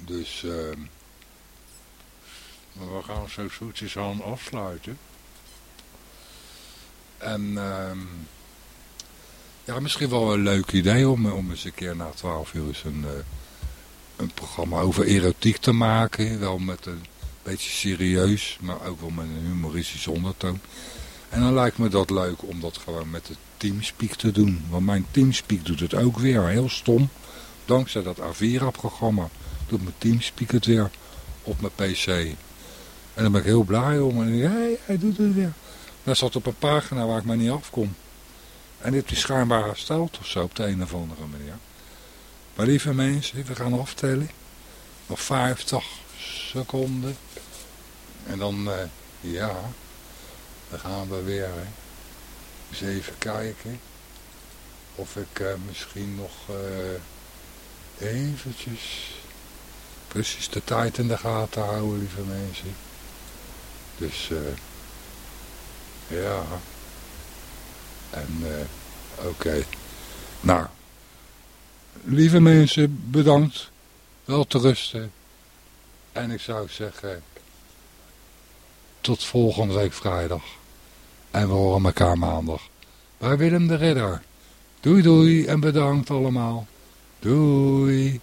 Dus, uh, we gaan zo zoetjes aan afsluiten. En, uh, ja, misschien wel een leuk idee om, om eens een keer na 12 uur eens een, uh, een programma over erotiek te maken. Wel met een beetje serieus, maar ook wel met een humoristische ondertoon. En dan lijkt me dat leuk om dat gewoon met de Teamspeak te doen. Want mijn Teamspeak doet het ook weer, heel stom. Dankzij dat Avira-programma doet mijn Teamspeak het weer op mijn pc. En dan ben ik heel blij om. En hij, hij doet het weer. Dat zat op een pagina waar ik maar niet afkom. En heeft hij schijnbaar hersteld of zo op de een of andere manier. Maar lieve mensen, we gaan aftellen. Nog 50 seconden. En dan, uh, ja, dan gaan we weer eens even kijken of ik uh, misschien nog uh, eventjes precies de tijd in de gaten houden, lieve mensen. Dus, ja. En, oké. Okay. Nou, lieve mensen, bedankt. Wel te rusten. En ik zou zeggen, tot volgende week vrijdag. En we horen elkaar maandag. Bij Willem de Ridder. Doei doei en bedankt allemaal. Doei.